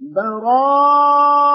براءة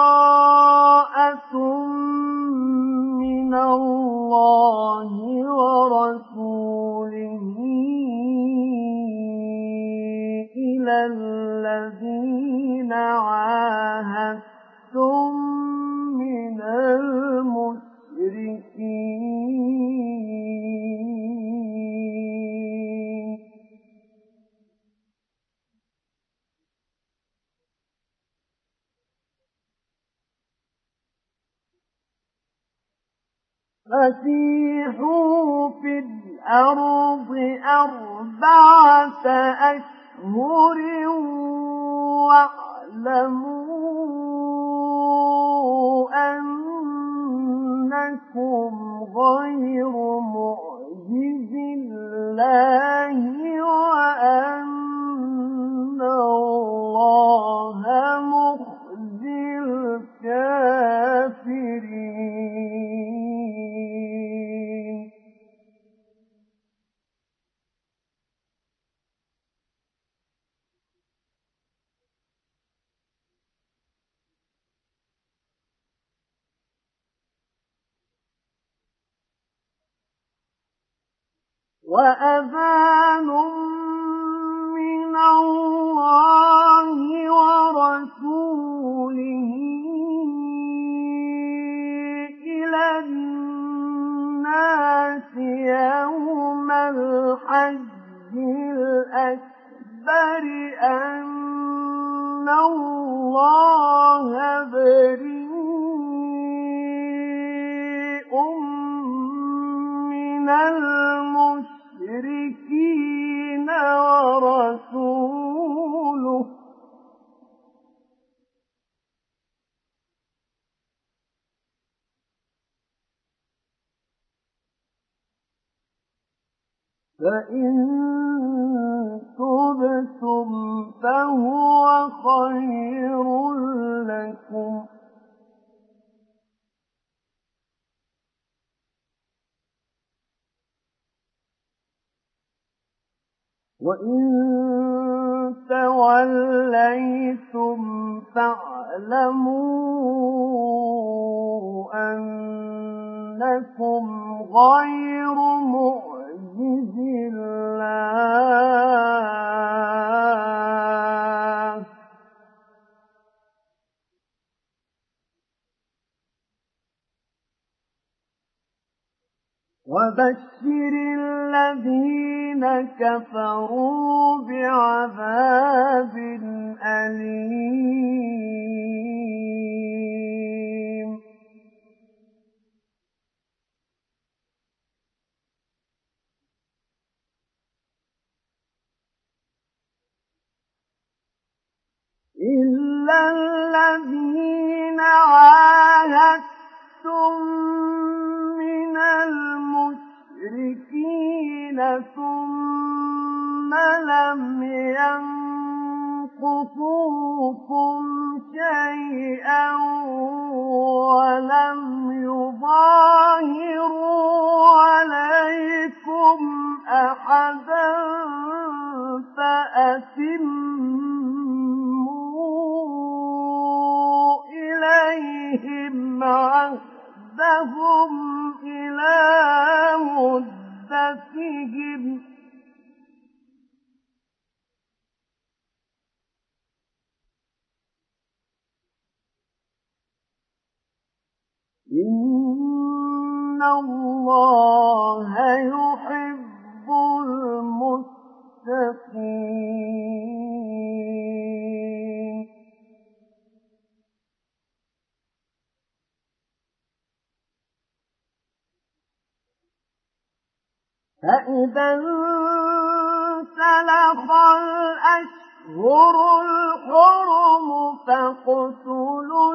الأشهر الحرم فاقتلوا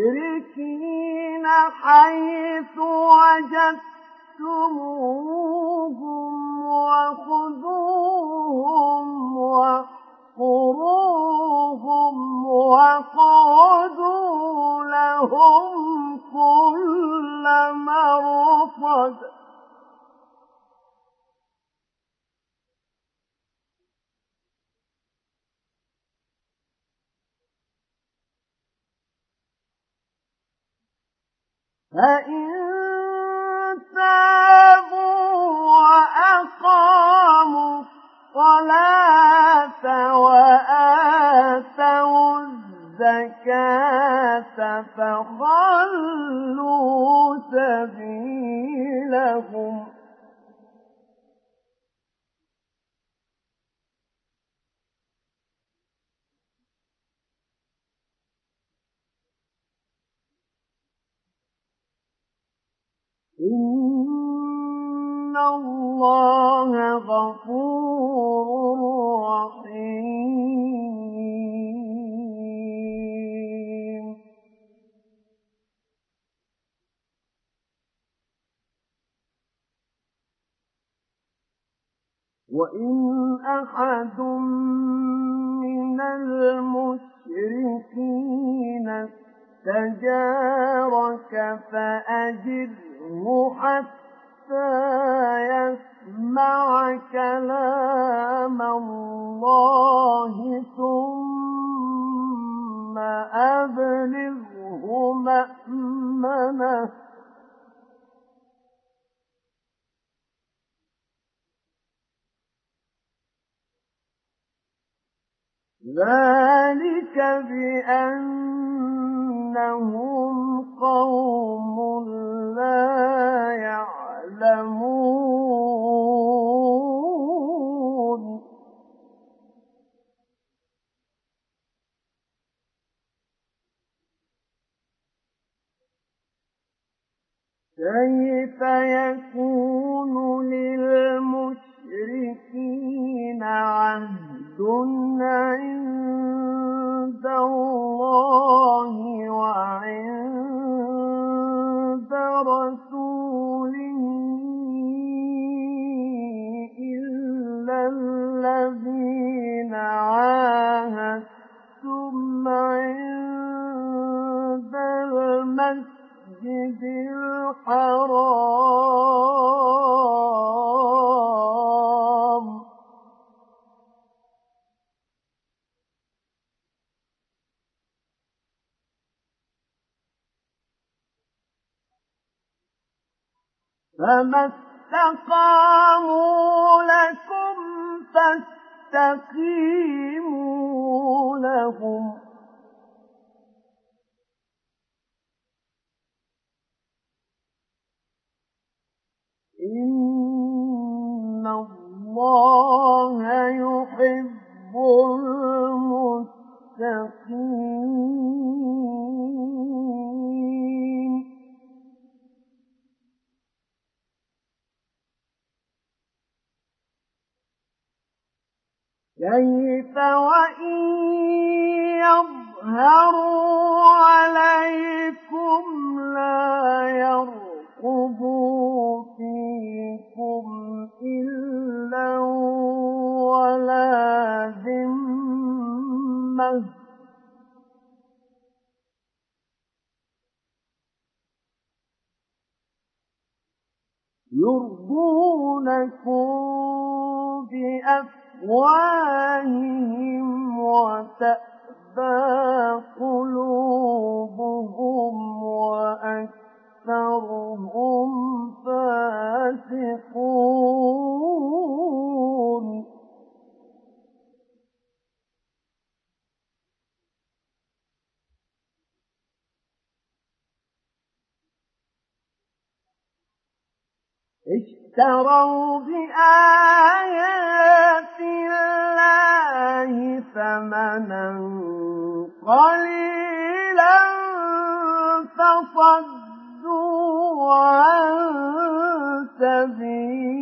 المشركين حيث وجدتموهم وخذوهم واحفروهم وقعدوا لهم كل مرصد وأقاموا الصلاة وآتوا الزكاة فخلوا سبيلهم إن الله غفور رحيم وإن أحد من المشركين استجارك فأجره حتى يسمع كلام الله ثم أبلغه مأمنه. ذلك بأنهم قوم لا يعلمون كيف يكون للمشركين عهد عند الله وعند رسوله إلا الذين عاهدتم عند المسجد الحرام. فما استقاموا لكم فاستقيموا لهم إن الله يحب المتقين كيف وإن يظهروا عليكم لا يرقبوا فيكم إلا ولا ذمة. يرضونكم بأفواههم وتأبى قلوبهم وأكثرهم فاسقون. اشتروا بآيات ثمنا قليلا فصدوا عن سبيله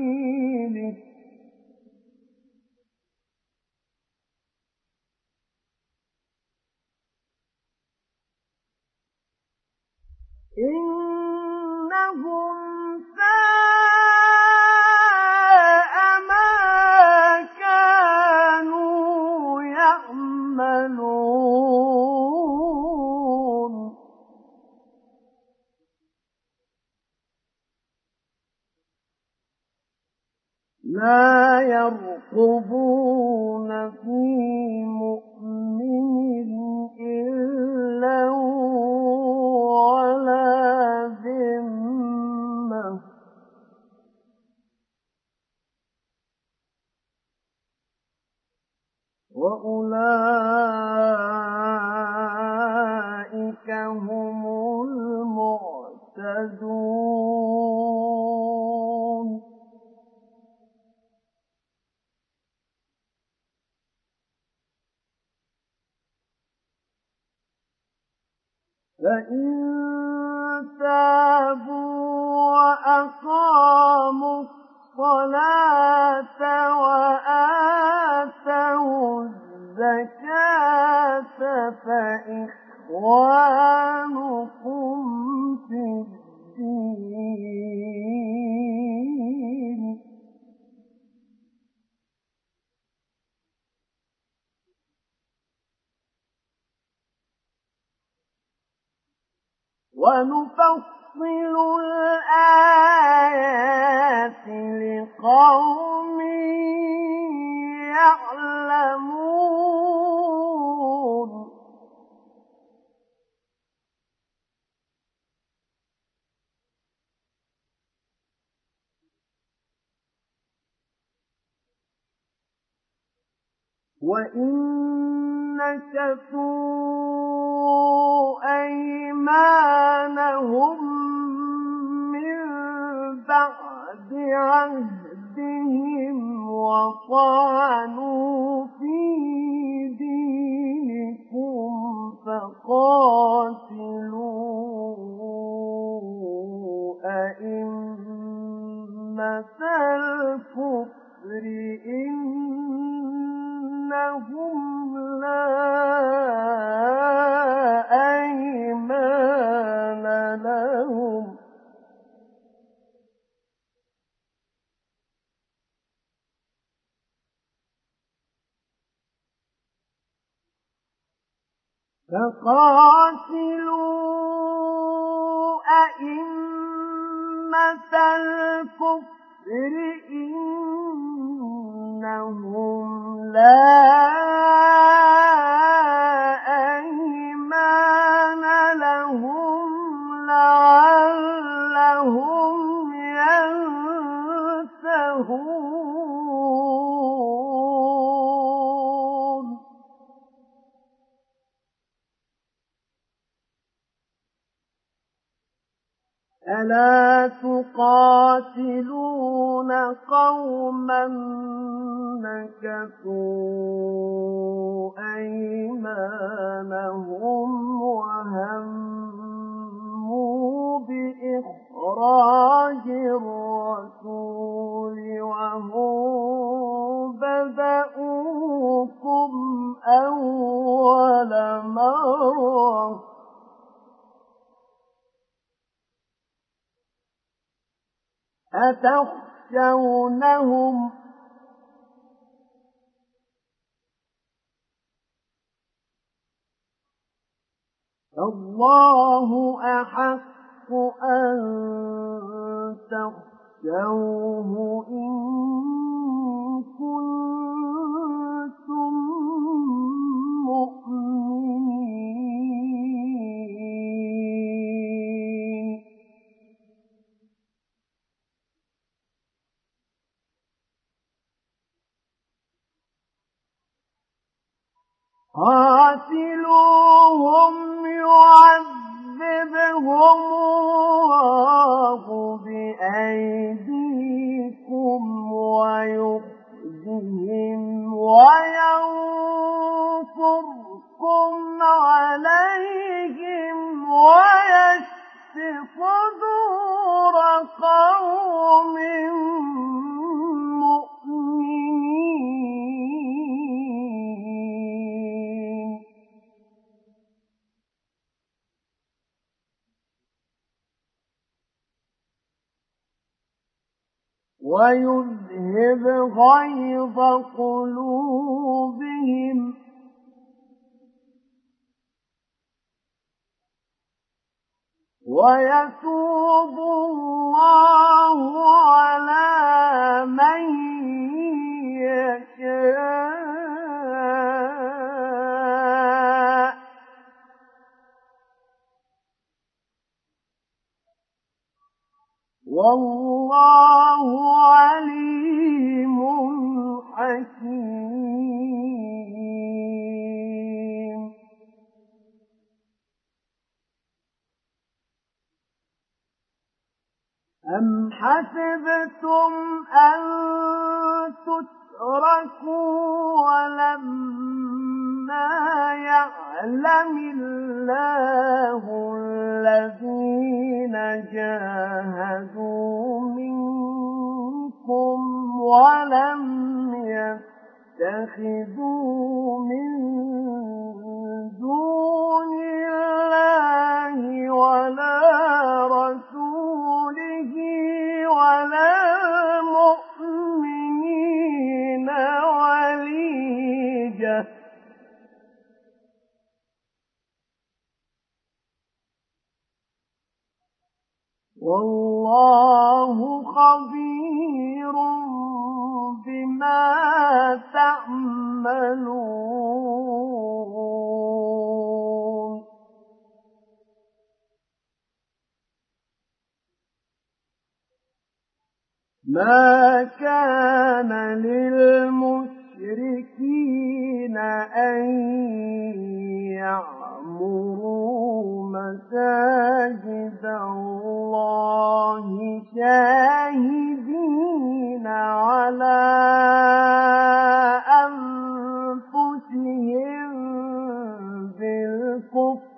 الله أحق أن تخشوه إن كنتم مؤمنين. قاتلوهم يعذبهم الله بأيديكم ويخزهم وينصركم عليهم ويشف صدور قوم ويذهب غيظ قلوبهم. ويتوب الله على من يشاء. والله عليم حكيم. أم حسبتم أن تتركوا ولما يعلم الله الذين جاهدوا منكم ولم يتخذوا من دون الله ولا رسوله ولا والله خبير بما تعملون. ما كان للمشركين أن يعمروا مساجد الله شاهدين على أنفسهم بالكفر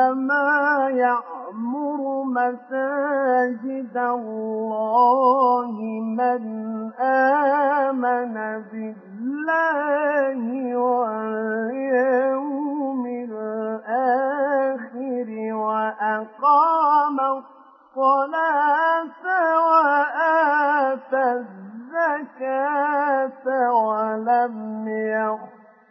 إنما يعمر مساجد الله من آمن بالله واليوم الآخر وأقام الصلاة وآتى الزكاة ولم يخش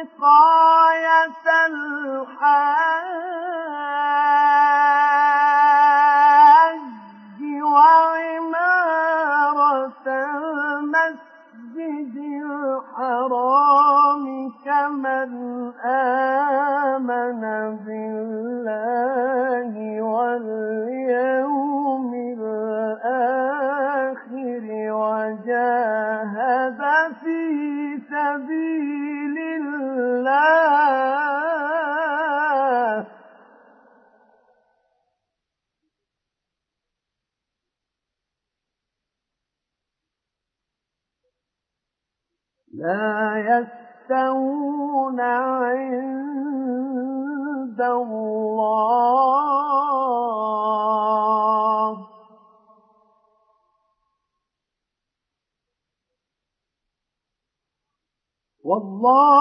سقاية والله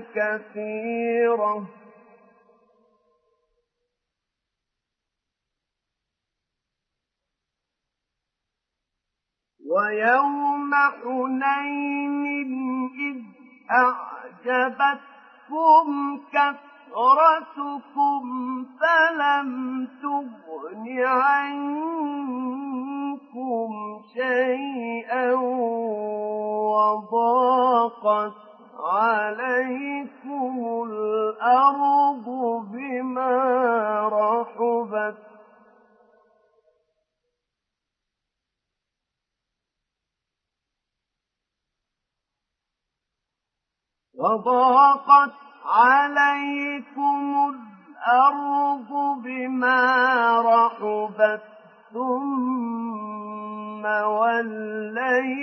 كثيرة. ويوم حنين إذ أعجبتكم كثرتكم فلم تغن عنكم شيئا وضاقت عليكم الأرض بما رحبت وضاقت عليكم الأرض بما رحبت ثم وليتم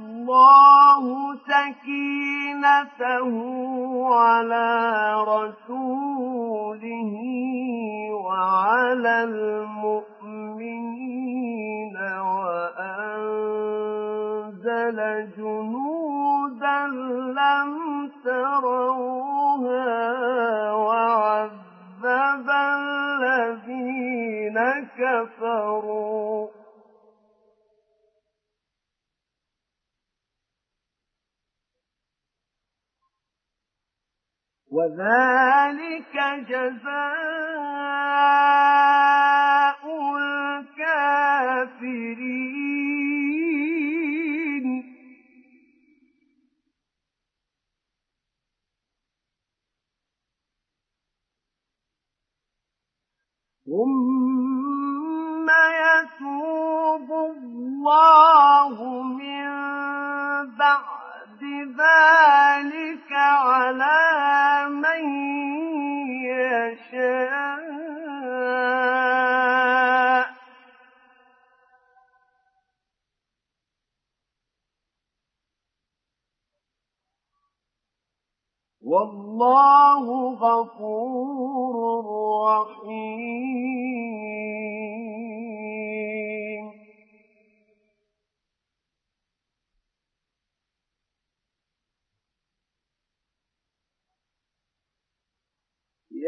الله سكينته على رسوله وعلى المؤمنين وأنزل جنودا لم تروها وعذب الذين كفروا وذلك جزاء الكافرين. ثم يتوب الله من بعد ذلك على من يشاء. والله غفور رحيم.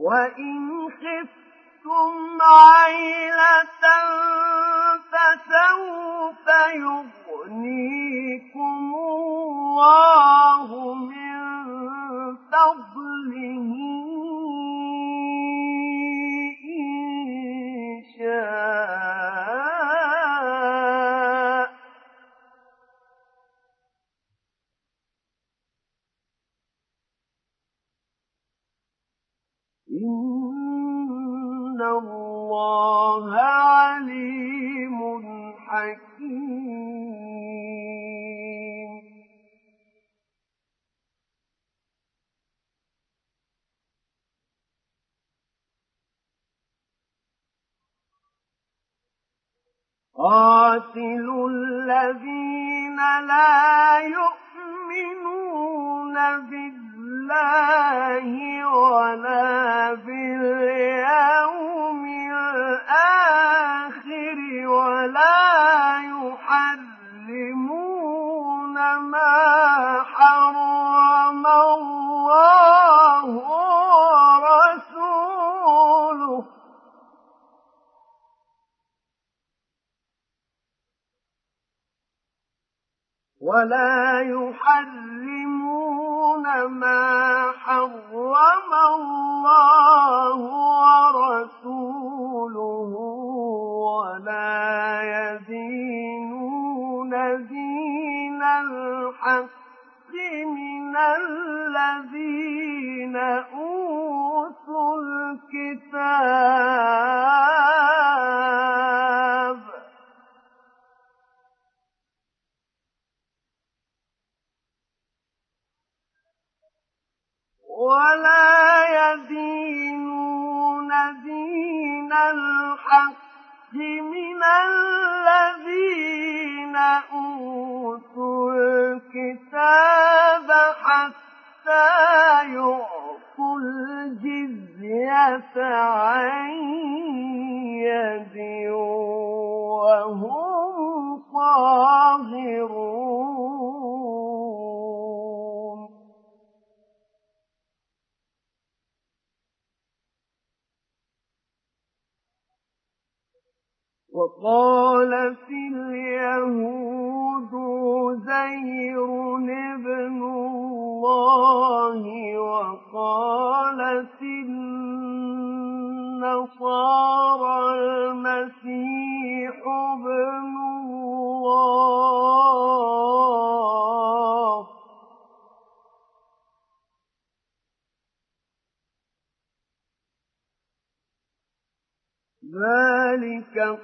وإن خفتم عيلة فسوف يغنيكم الله من فضله إن شاء الله عليم حكيم. قاتلوا الذين لا يؤمنون بالله ولا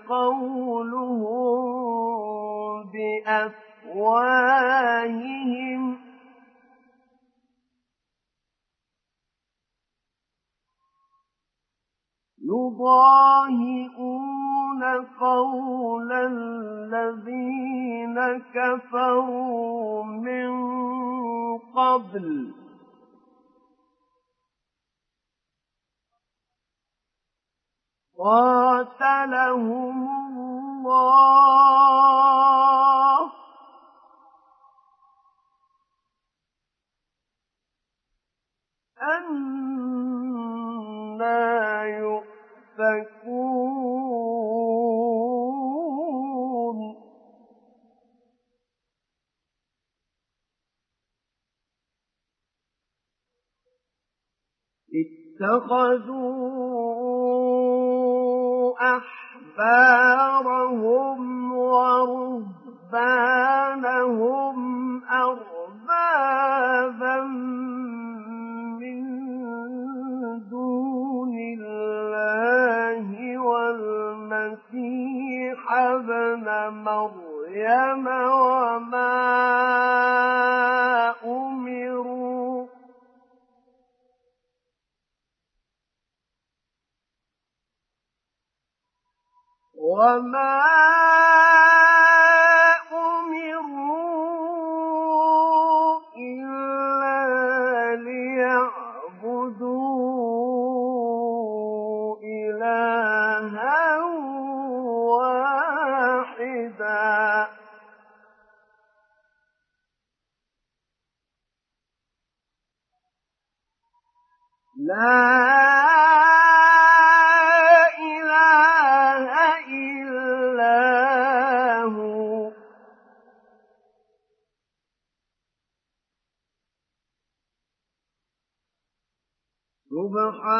قولهم بأفواههم. يضاهئون قول الذين كفروا من قبل. قاتلهم الله. أنا يؤفكون. اتخذوا أحبارهم ورهبانهم أربابا من دون الله والمسيح ابن مريم وما أمروا وما أمروا إلا ليعبدوا إلها واحدا لا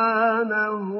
سبحانه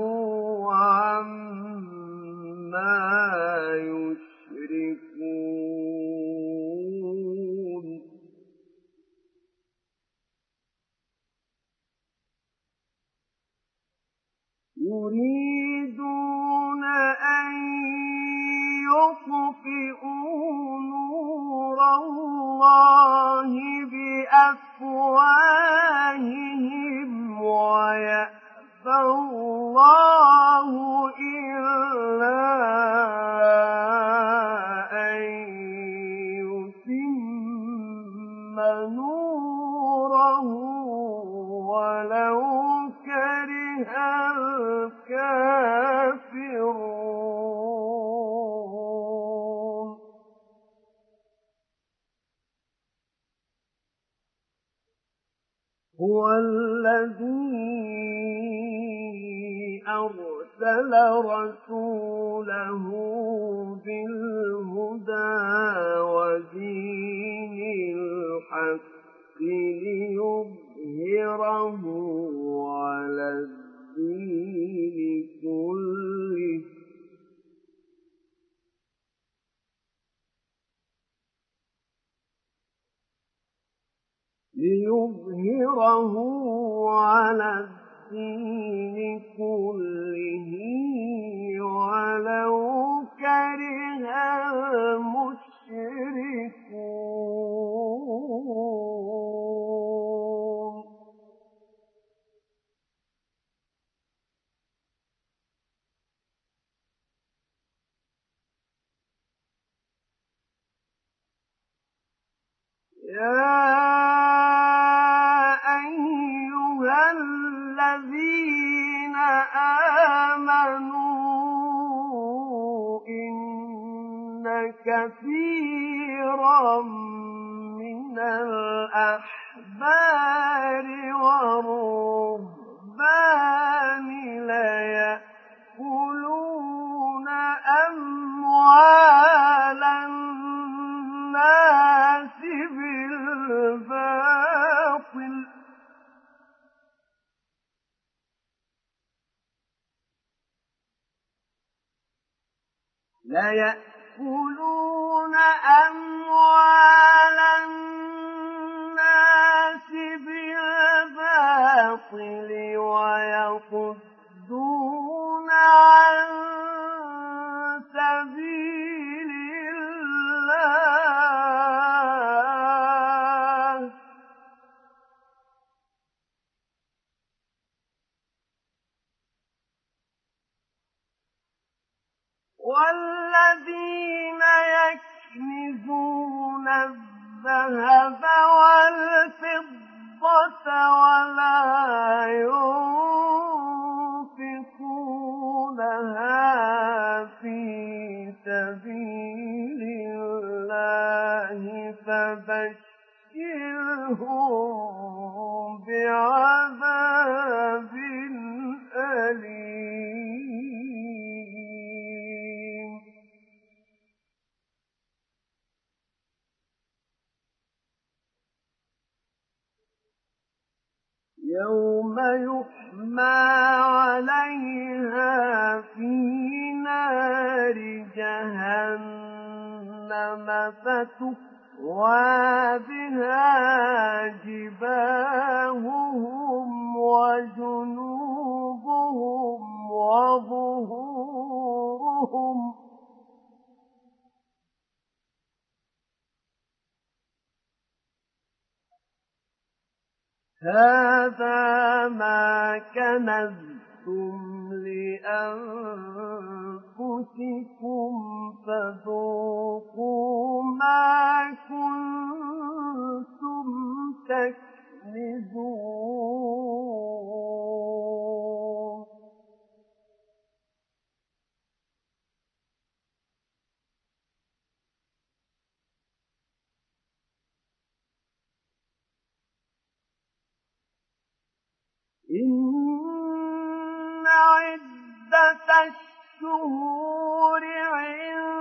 الشهور عند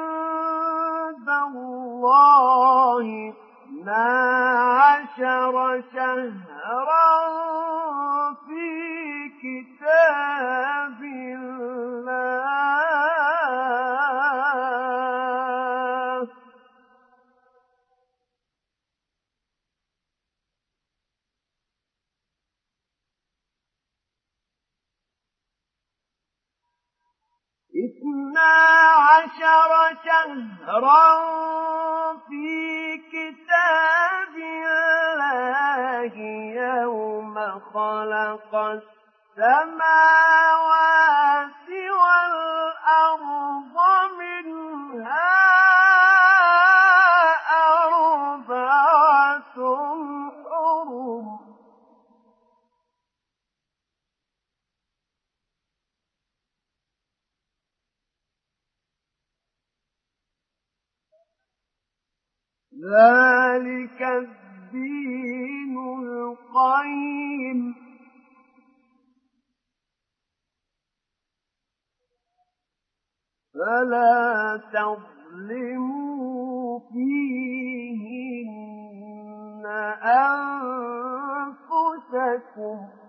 الله اثنا عشر شهرا في كتاب عشر شهرا في كتاب الله يوم خلق السماوات والأرض. ذلك الدين القيم. فلا تظلموا فيهن أنفسكم.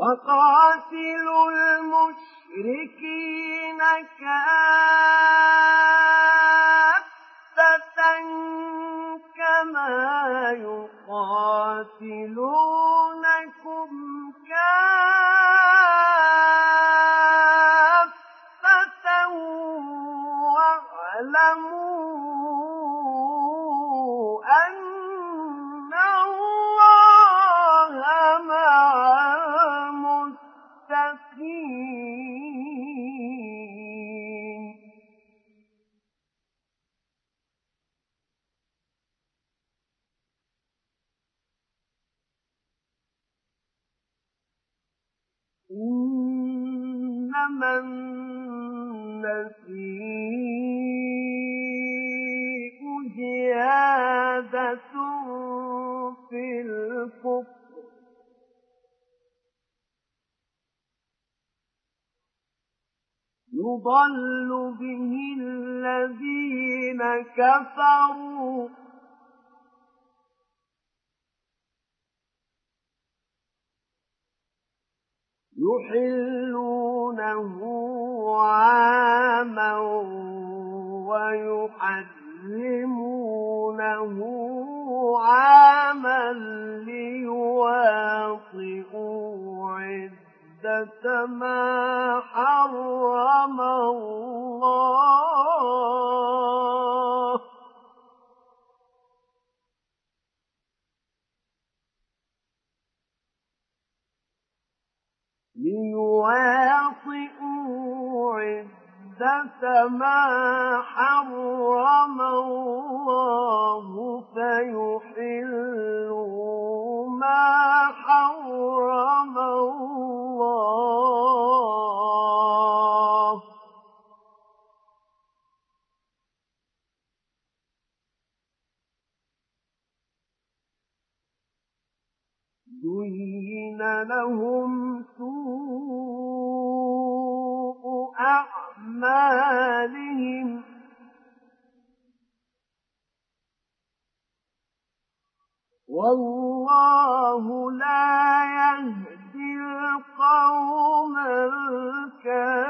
وقاتلوا المشركين كافة كما يقاتلونكم كافة واعلموا النسيء زيادة في الكفر يضل به الذين كفروا يحلونه عاما ويحرمونه عاما ليواطئوا عدة ما حرم الله. ليواطئوا عدة ما حرم الله فيحلوا ما حرم الله. زين لهم سوء أعمالهم. والله لا يهدي القوم الكافرين.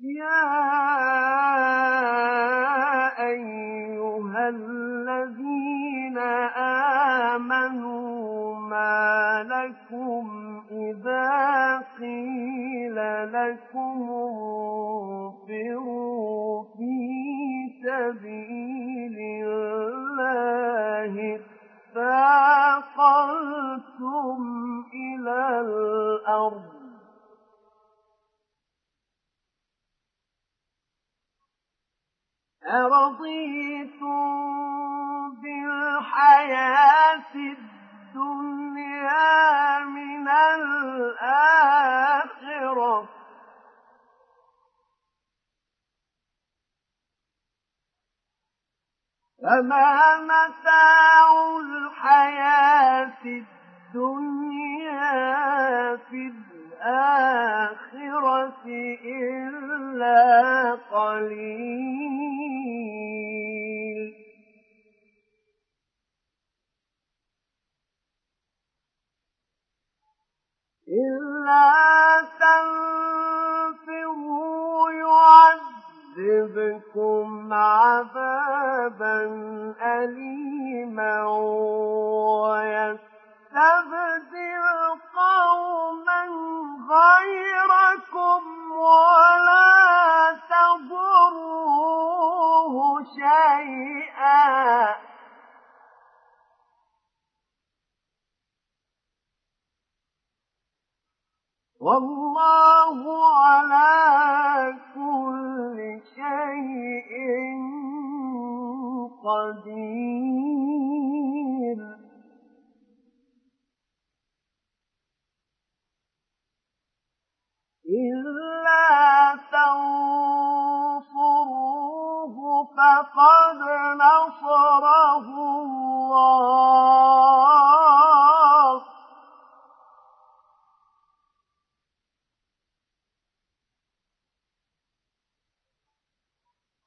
يا اثاقلتم إلى الأرض. أرضيتم بالحياة الدنيا من الآخرة؟ فما متاع الحياة الدنيا في الآخرة إلا قليل. إلا تنفروا يعذبكم عذابا أليما ويستبدل قوما غيركم ولا تضروه شيئا. والله على كل شيء قدير. إلا تنصروه فقد نصره الله.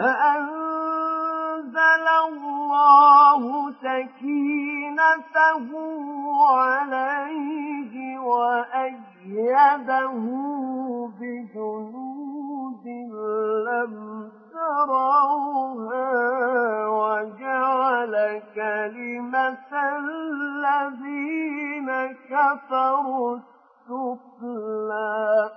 فأنزل الله سكينته عليه وأيده بجنود لم تروها وجعل كلمة الذين كفروا السفلى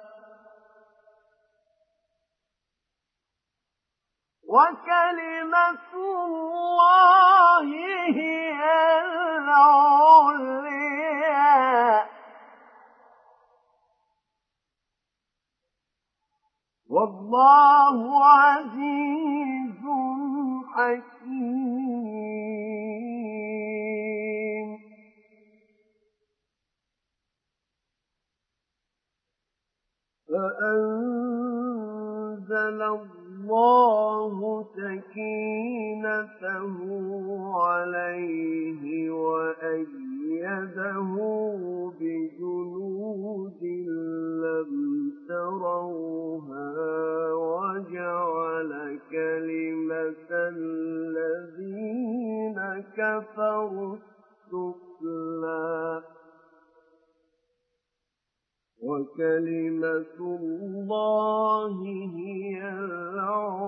وكلمة الله هي العليا والله عزيز حكيم. فأنزل الله سكينته عليه وأيده بجنود لم تروها وجعل كلمة الذين كفروا السفلى وكلمة الله هي العليا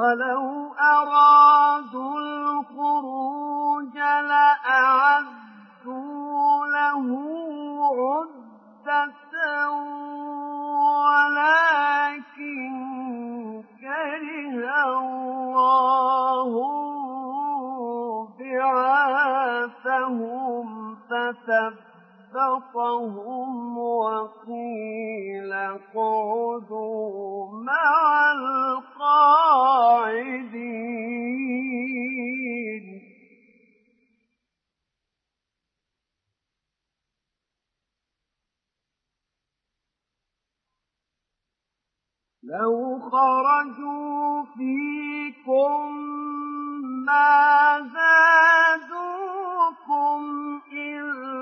ولو أرادوا الخروج لأعدوا له عدة ولكن كره الله بعاثهم فثبت فَسَقَهُمْ وَقِيلَ اقْعُدُوا مَعَ الْقَاعِدِينَ. لَوْ خَرَجُوا فِيكُمْ مَا زَادُوكُمْ إِلَّا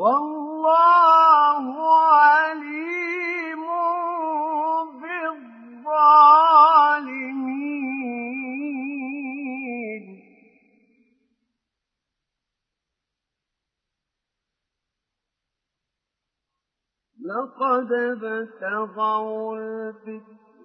والله عليم بالظالمين. لقد ابتغوا الفتنة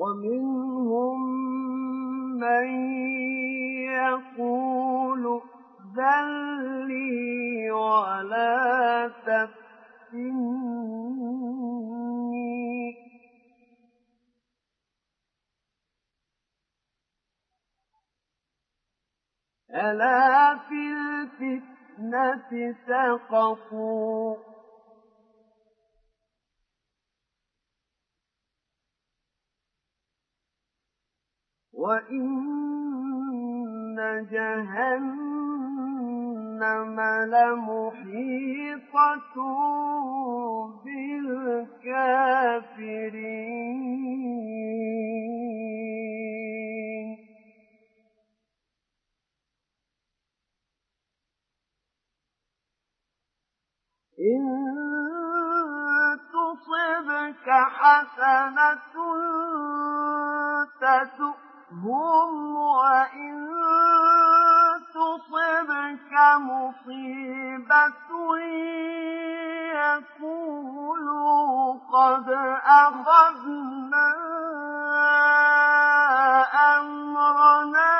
ومنهم من يقول ائذن لي ولا تفتني. ألا في الفتنة سقطوا؟ وإن جهنم لمحيطة بالكافرين إن تصبك حسنة تسؤهم وإن تصبك مصيبة يقولوا قد أخذنا أمرنا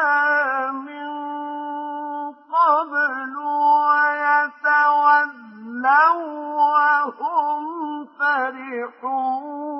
من قبل ويتولوا وهم فرحون.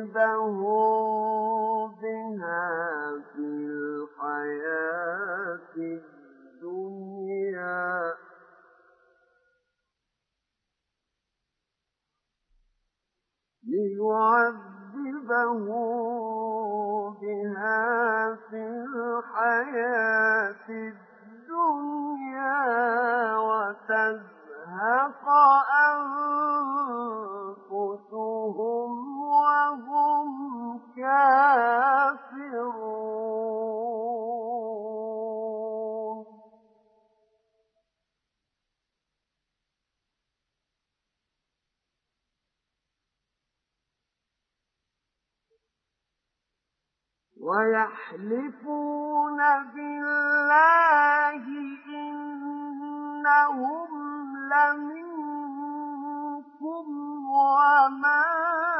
ليعذبهم بها في الحياة الدنيا ليعذبهم بها في الحياة الدنيا وتزهق أنفسهم وهم كافرون. ويحلفون بالله إنهم لمنكم وما هم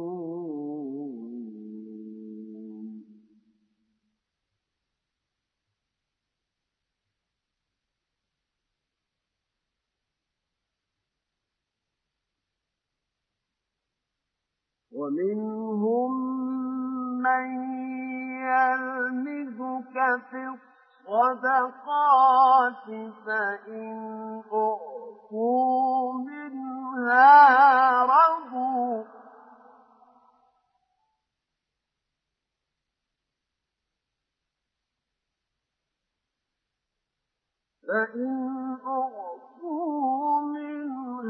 ومنهم من يلمزك في الصدقات فإن أعطوا منها رضوا. فإن أعطوا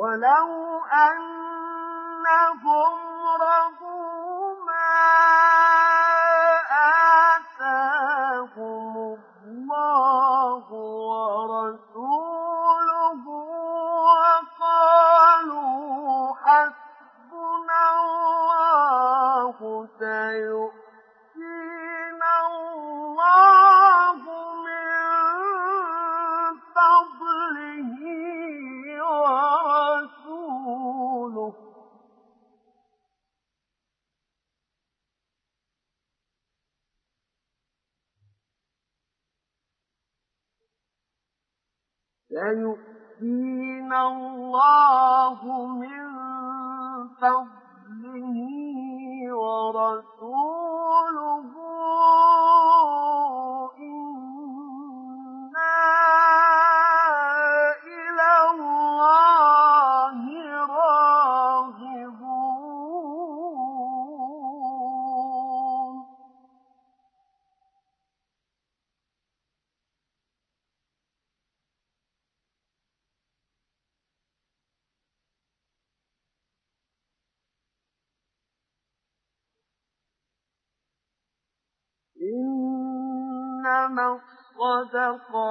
ولو أنهم رضوا ما آتاهم الله ورسوله الله الصدقات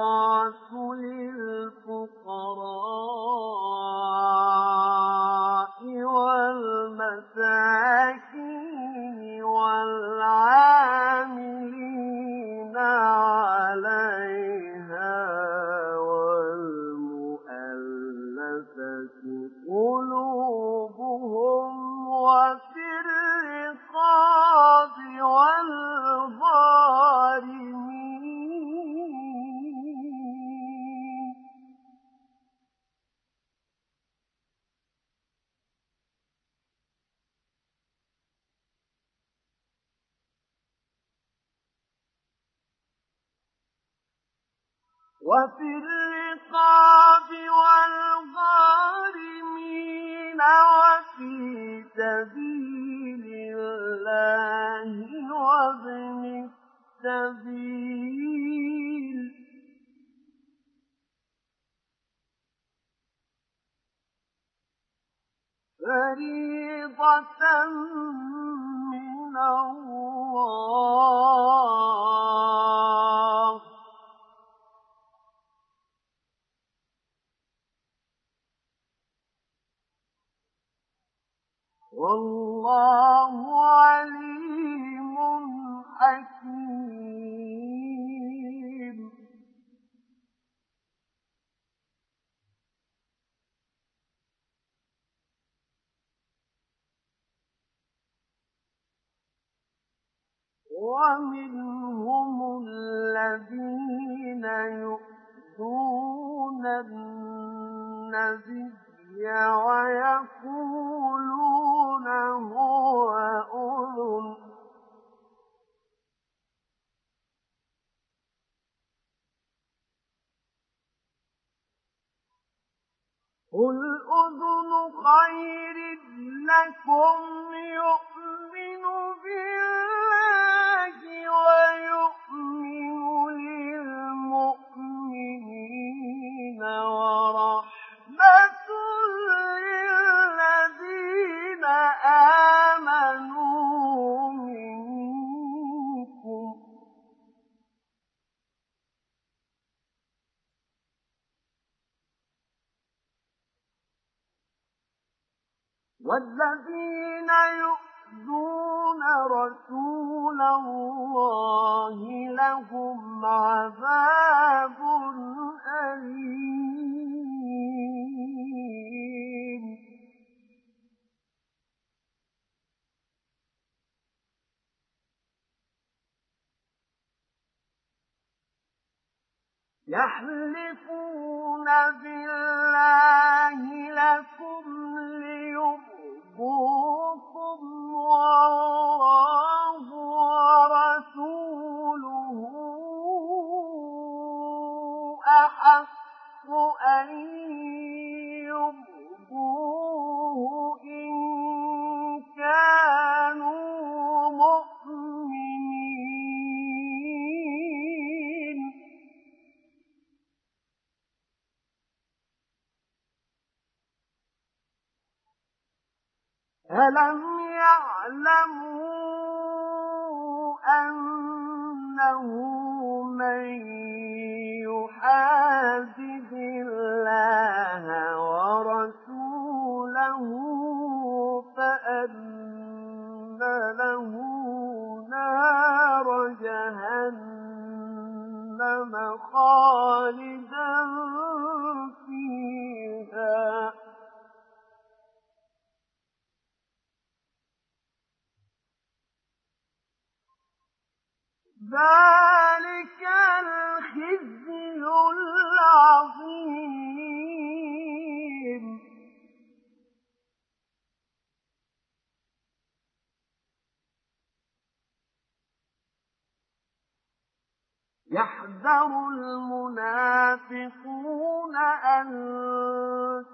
المنافقون أن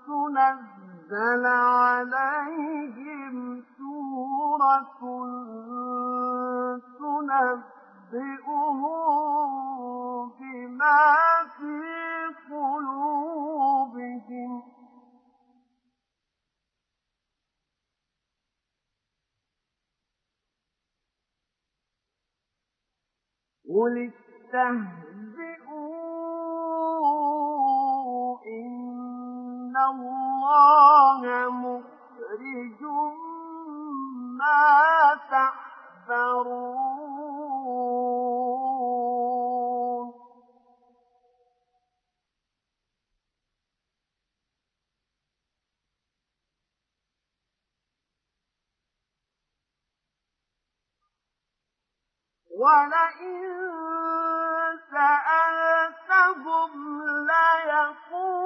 تنزل عليهم سورة تنبئهم بما في قلوبهم قل إن الله مخرج ما تحذرون ولئن سألتهم ليقولن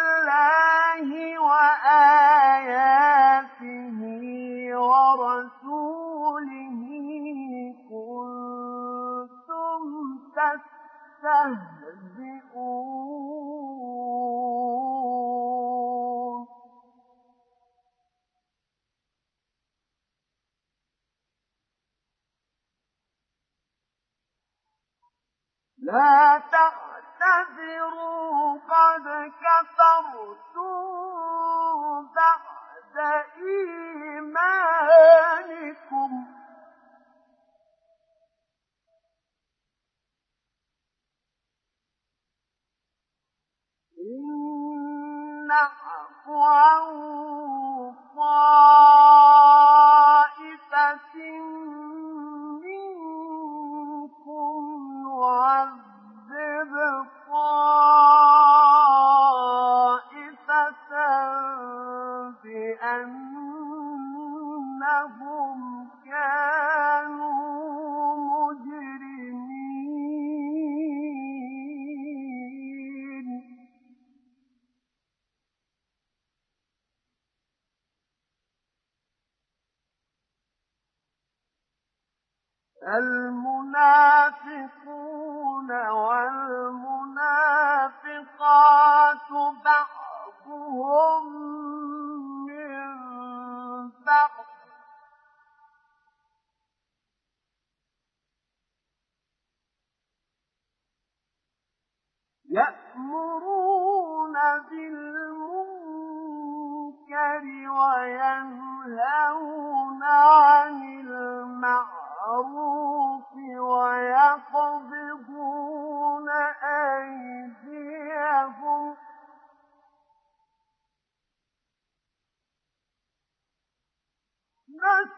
لا تعتذروا قد بعد إيمانكم. إن نعف عن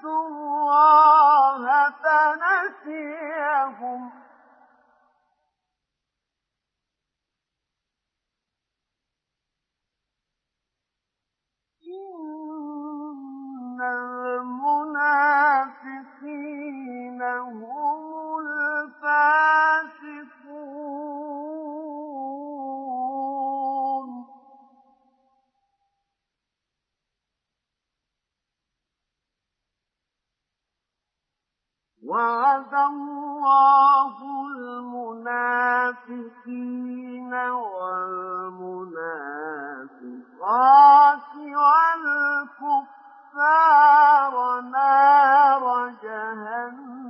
نسوا الله فنسيهم إن وعد الله المنافقين والمنافقات والكفار نار جهنم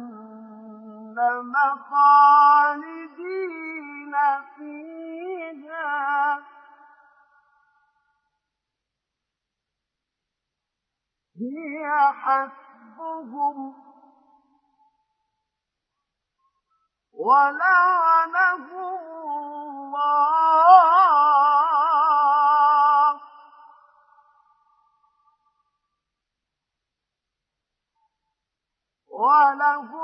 خالدين فيها. هي حسبهم ولعنهم الله. ولهم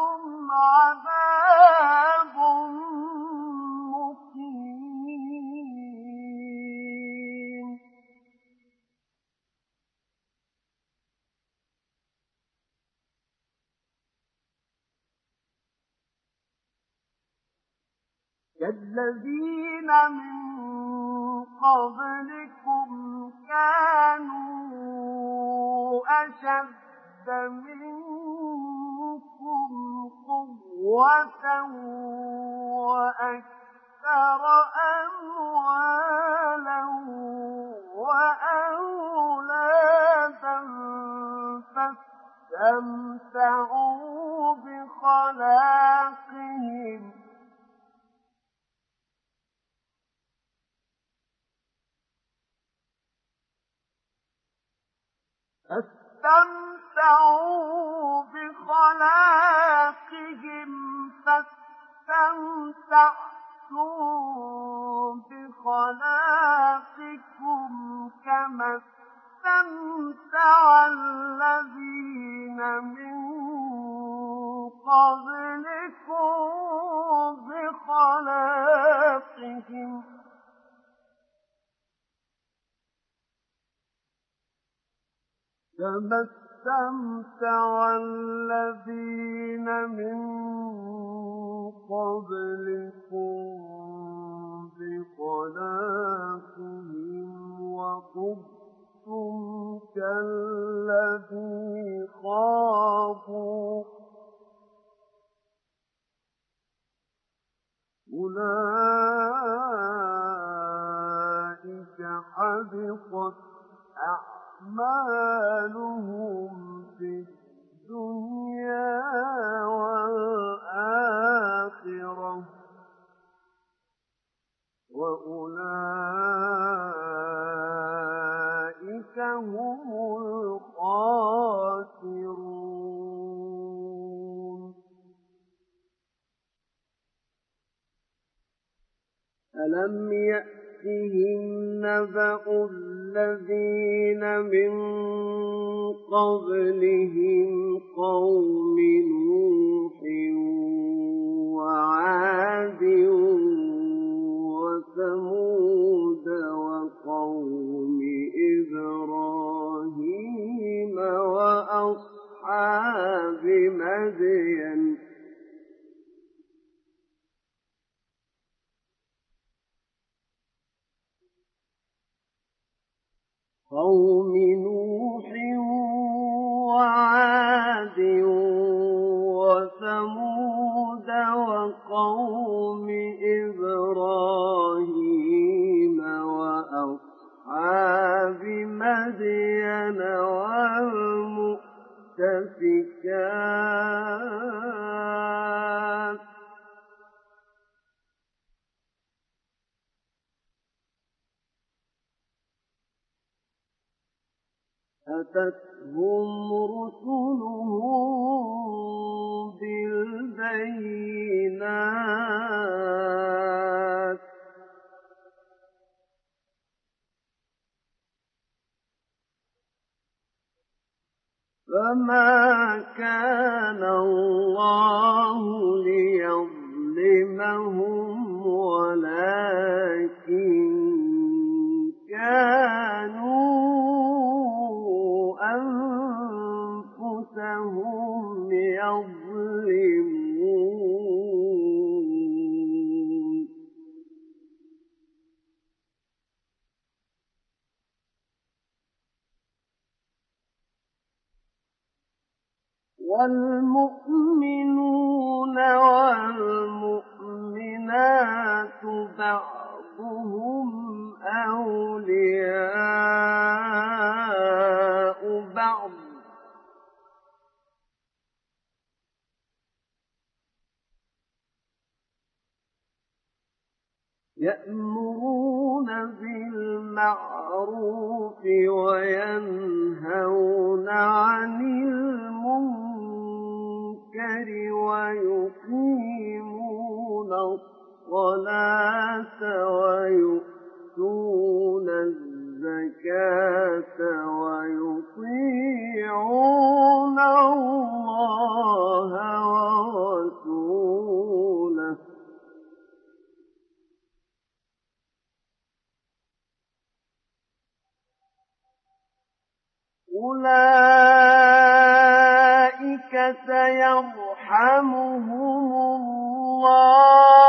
والمؤمنون والمؤمنات بعضهم أولياء بعض. يأمرون بالمعروف وينهون عن المنكر. الفجر ويقيمون الصلاة ويؤتون الزكاة ويطيعون الله ورسوله. أولئك سيرحمهم الله.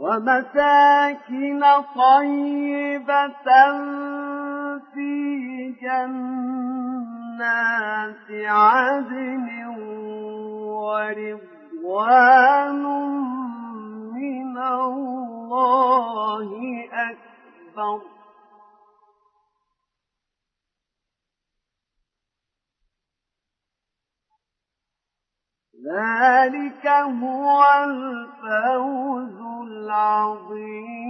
ومساكن طيبة في جنات عدن ورضوان من الله أكبر. ذلك هو الفوز العظيم.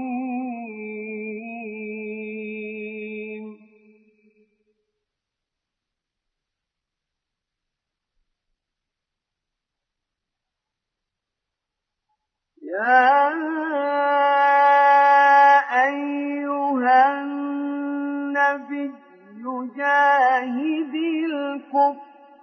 يا أيها النبي جاهد الكفر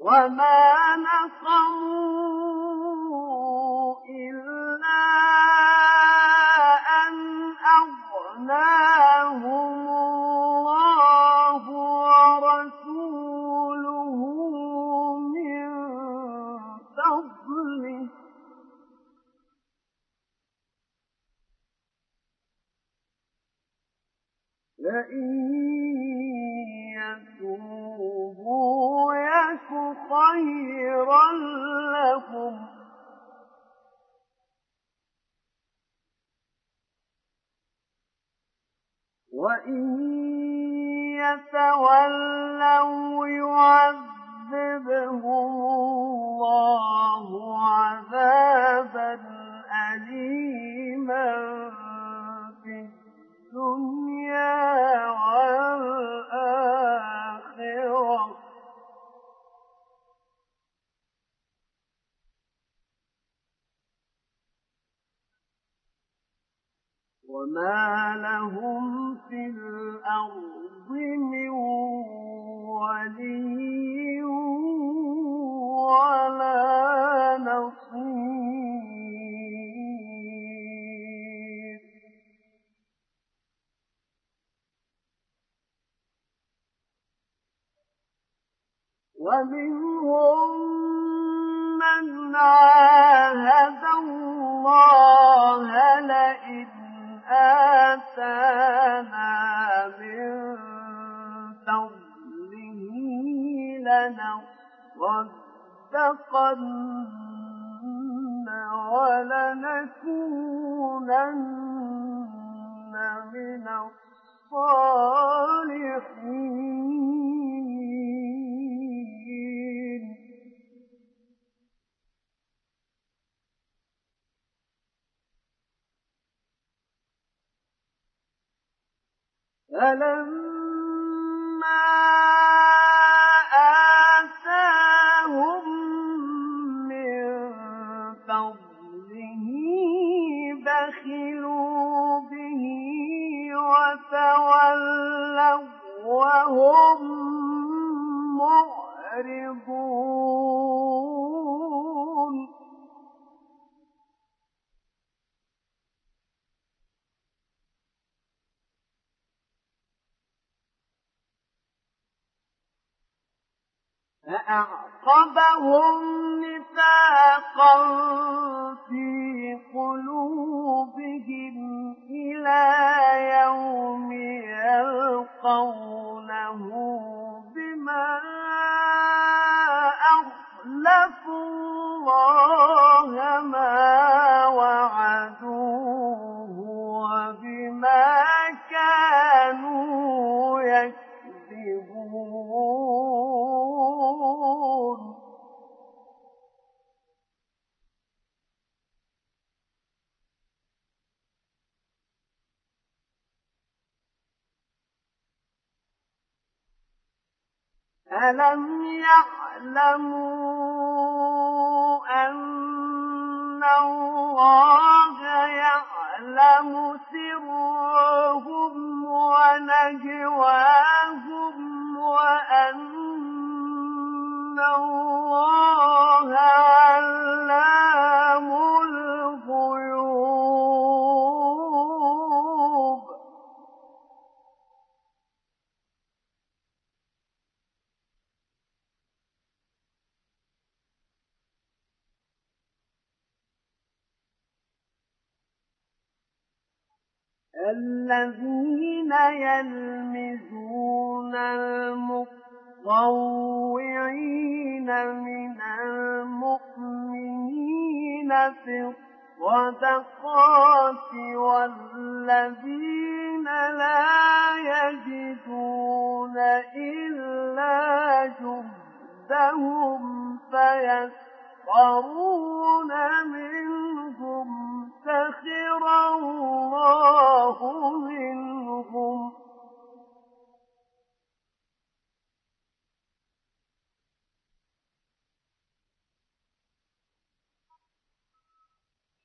وما نقموا إلا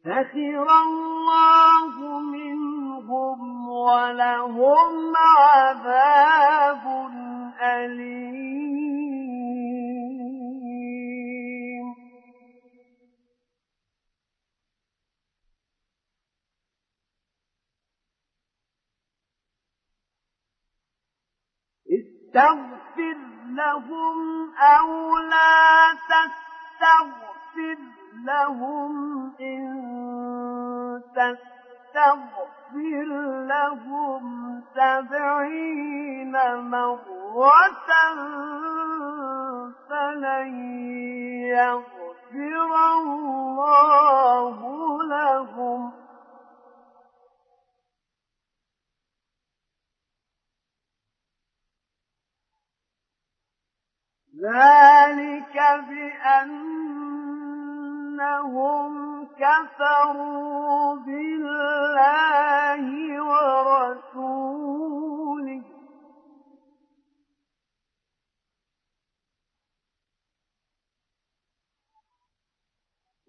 سخر الله منهم ولهم عذاب أليم استغفر لهم أو لا تستغفر لهم إن تستغفر لهم سبعين مرة فلن يغفر الله لهم. ذلك بأنهم كفروا بالله ورسوله.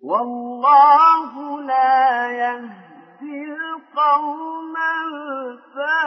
والله لا يهدي القوم الفاسقين.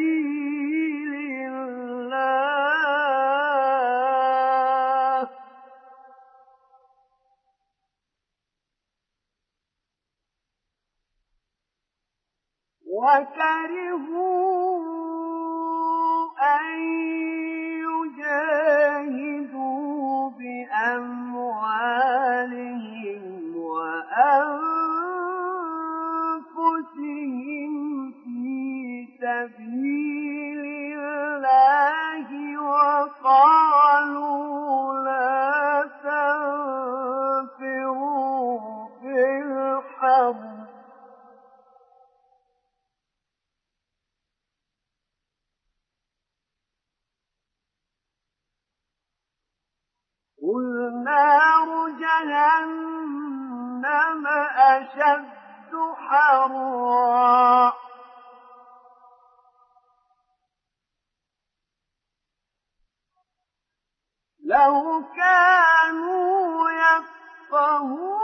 وكرهوا حرا لو كانوا يفقهون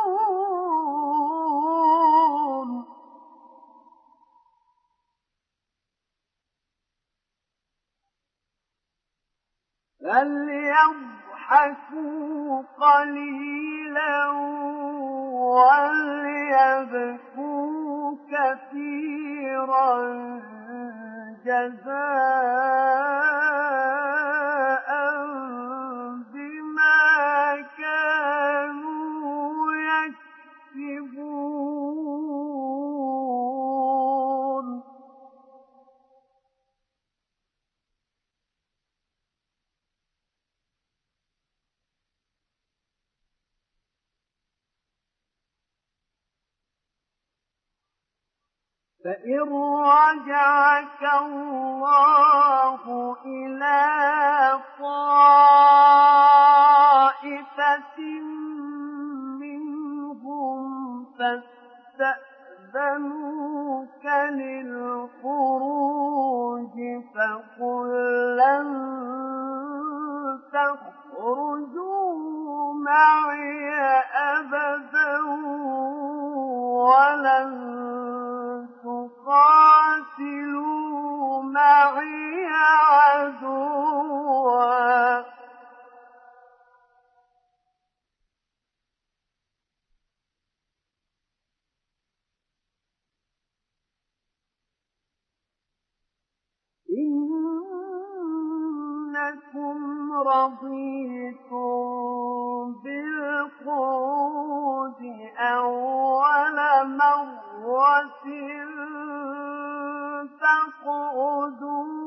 فليضحكوا قليلا وليبكوا كثيرا جزاء فإن رجعك الله إلى طائفة منهم فاستأذنوك للخروج فقل لن تخرجوا معي أبدا ولن إنكم رضيتم بالقعود أول مرة فاقعدوا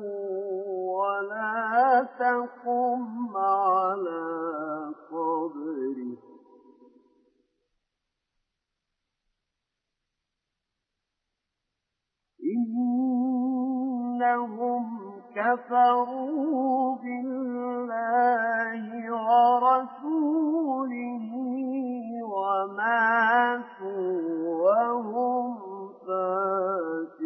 ولا تقم على قبره إنهم كفروا بالله ورسوله وماتوا وهم فاسقون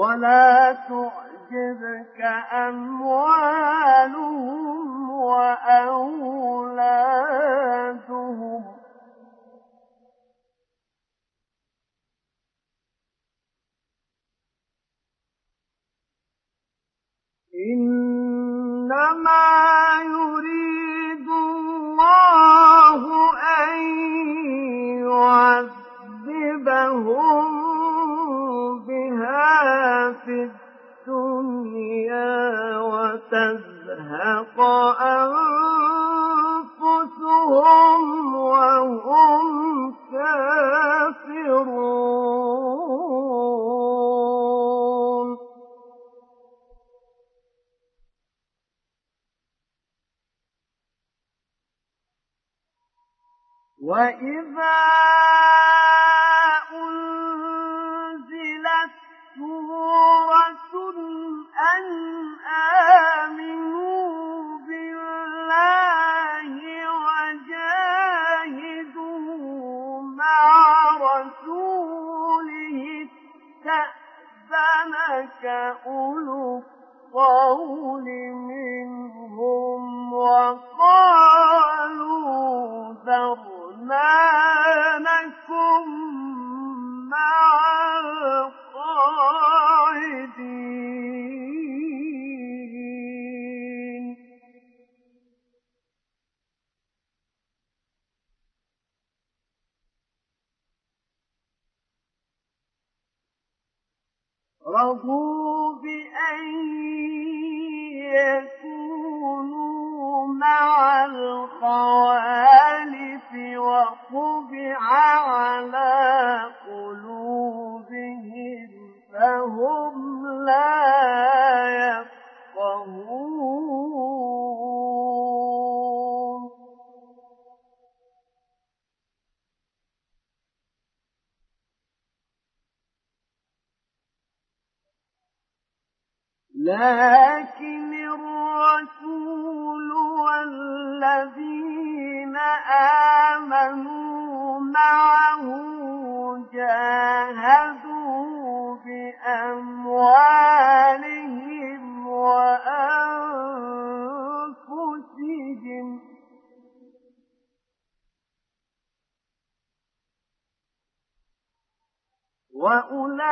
ولا تعجبك أموالهم وأولادهم. إنما يريد الله أن يعذبهم بها في الدنيا وتزهق أنفسهم وهم كافرون. وإذا أولو الطول منهم وقالوا لكن الرسول والذين آمنوا معه جاهدوا بأموالهم وأنفسهم. وأولئك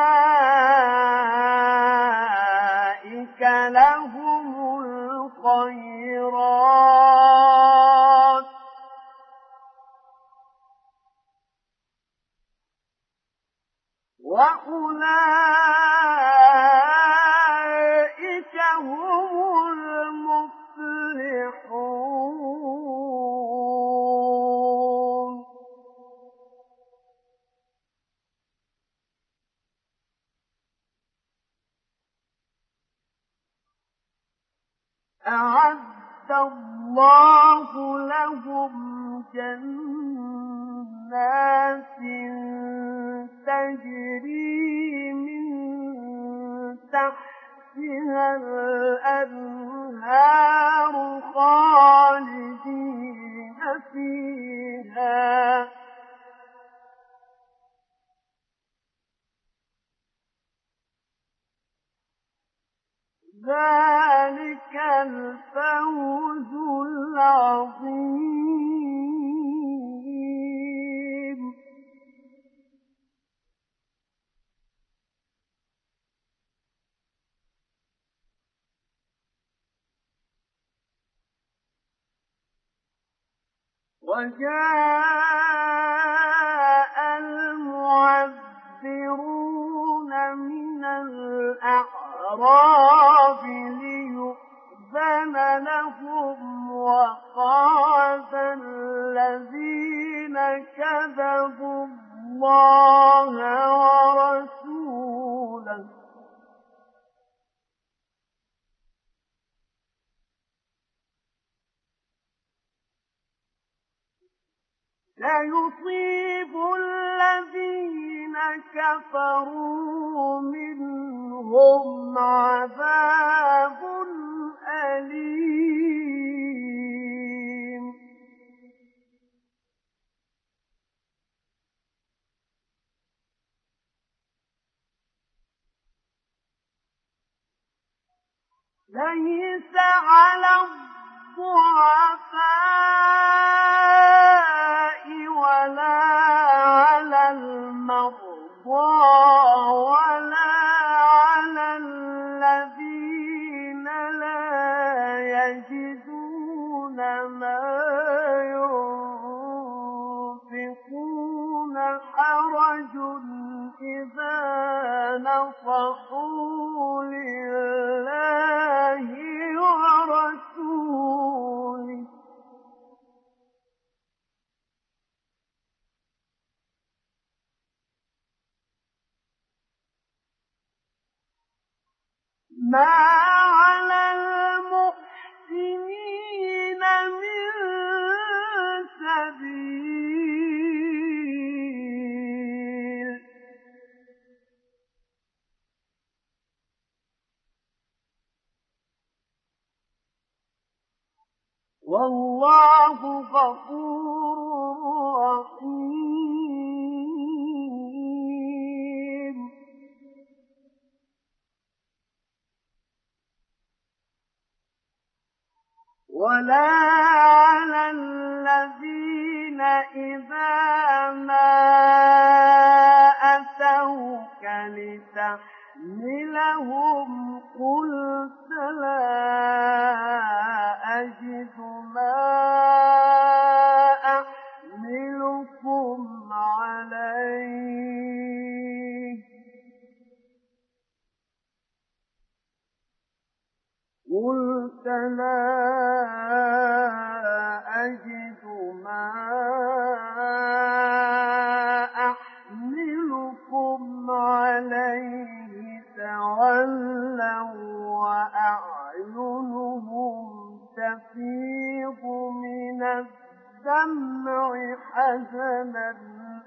الدمع حزنا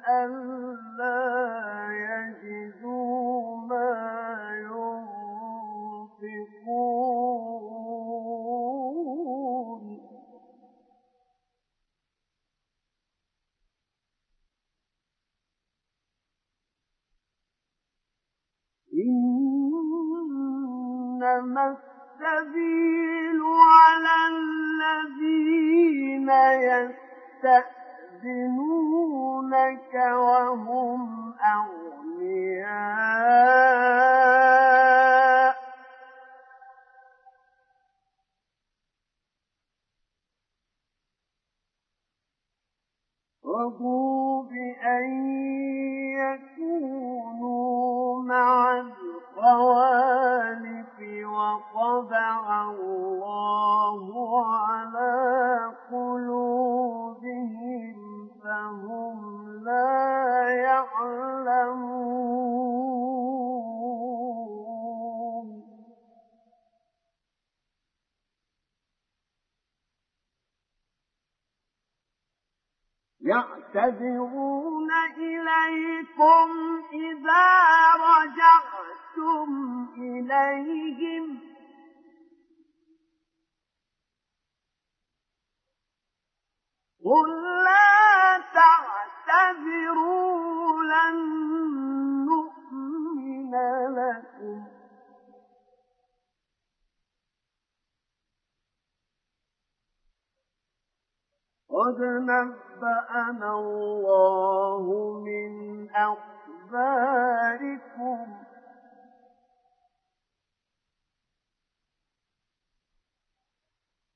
ألا يجدوا ما ينفقون. إنما السبيل يستأذنونك وهم أغنياء. رضوا بأن يكونوا مع الخوالف وطبع الله على يعتذرون إليكم إذا رجعتم إليهم. قل لا تعتذروا لن نؤمن لكم. قد نبأنا الله من أخباركم.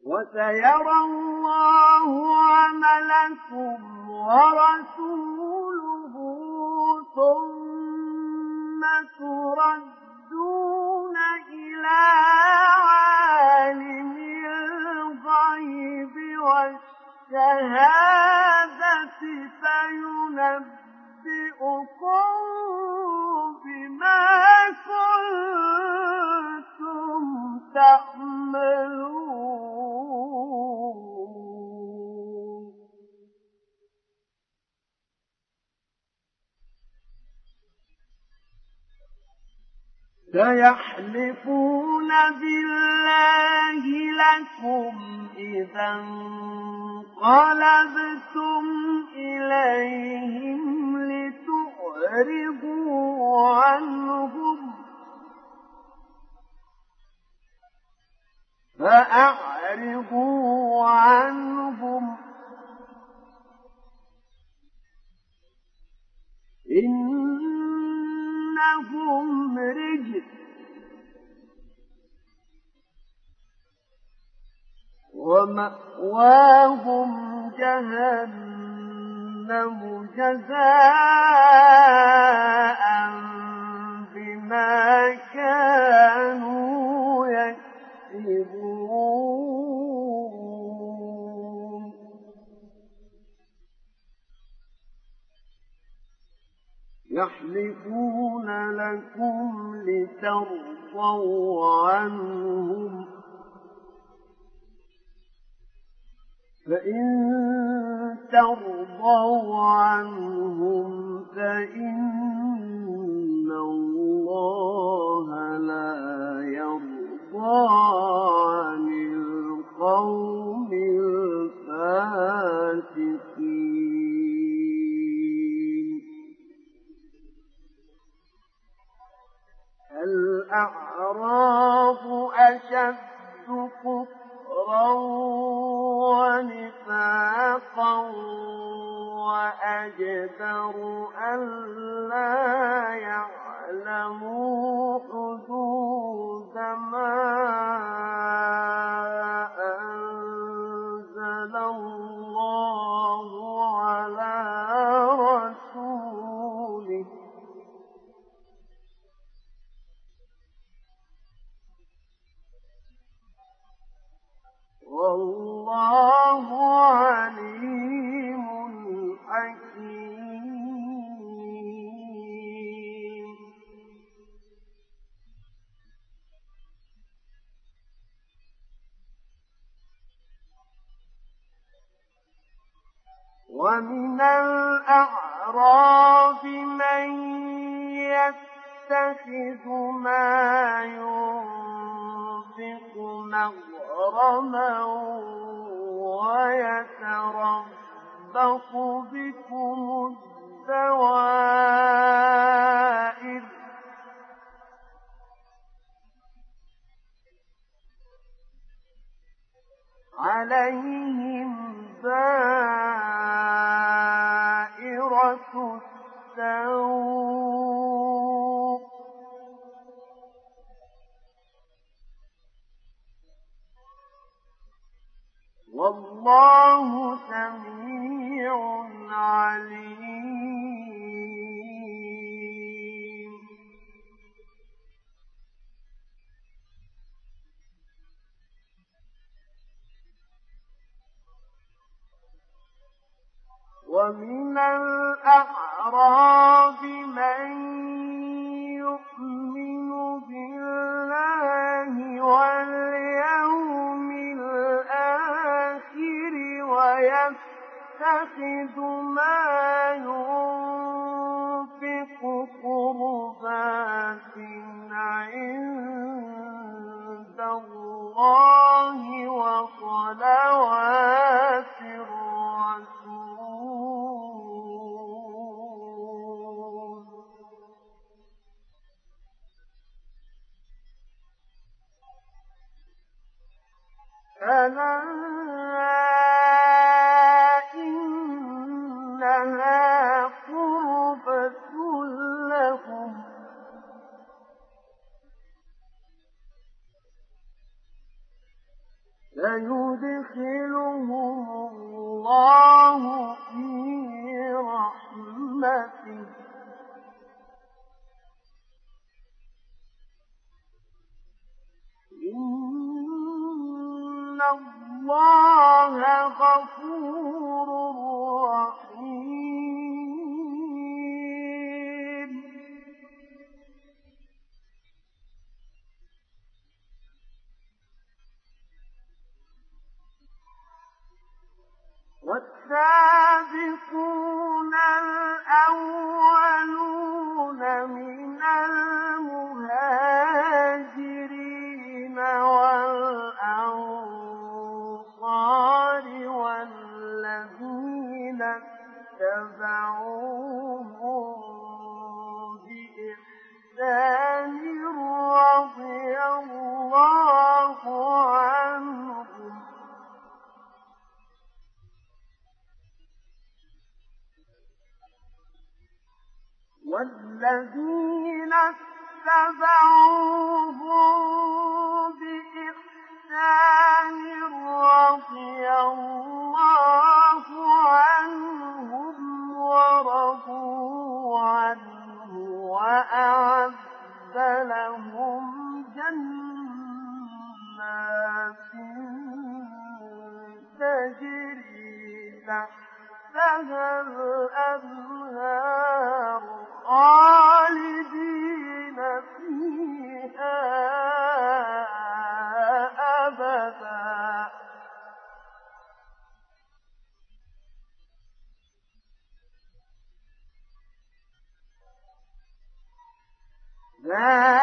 وسيرى الله عملكم ورسوله ثم تردون إلى عالم والشهادة فينبئكم بما كنتم تعملون. سيحلفون بالله لكم إذا انقلبتم إليهم لتعرضوا عنهم فأعرضوا عنهم إنهم رجس ومأواهم جهنم جزاء بما كانوا يكسبون. يحلفون لكم لترضوا عنهم فإن ترضوا عنهم فإن الله لا يرضى عن القوم الفاسقين الأعراب أشد كفرا ونفاقا وأجدر ألا يعلموا حدود ما ذلك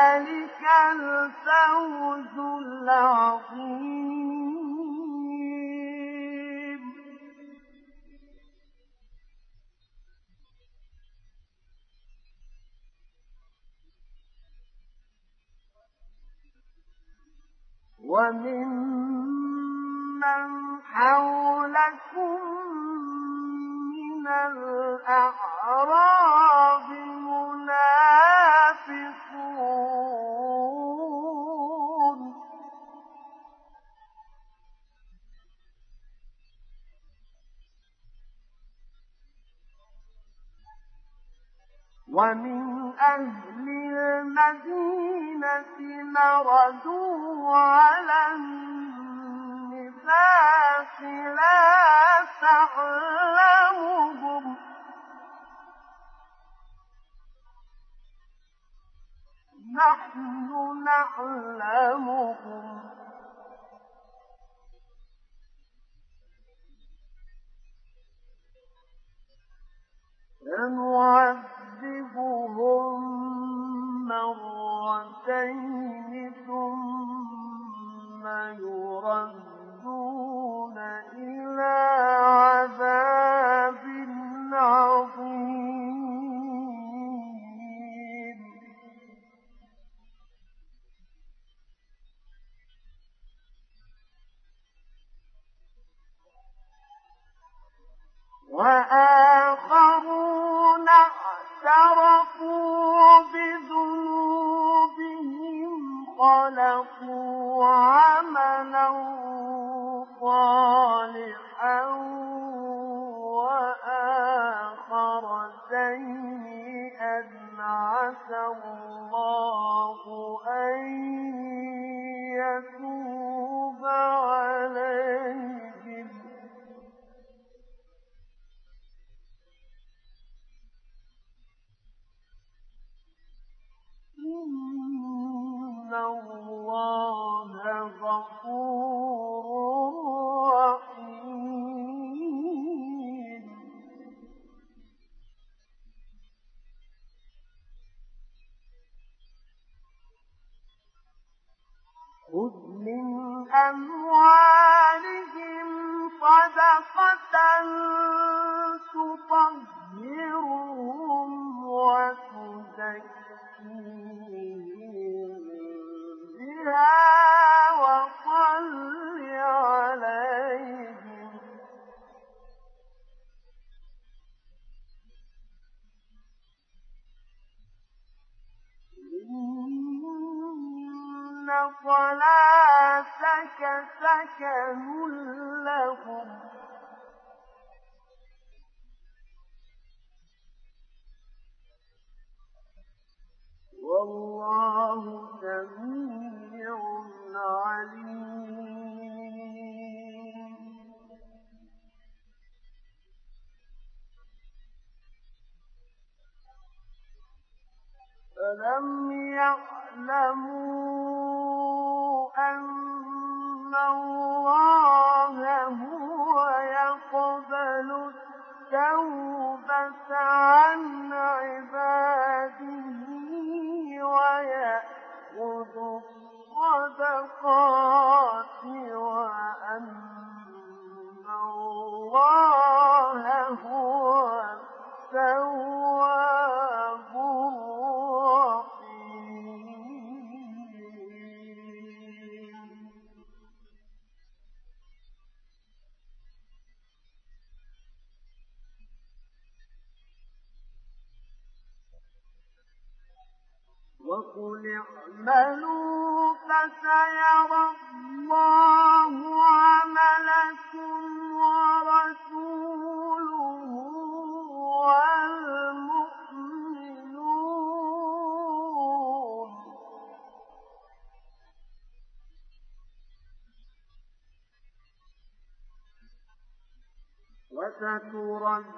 وستردون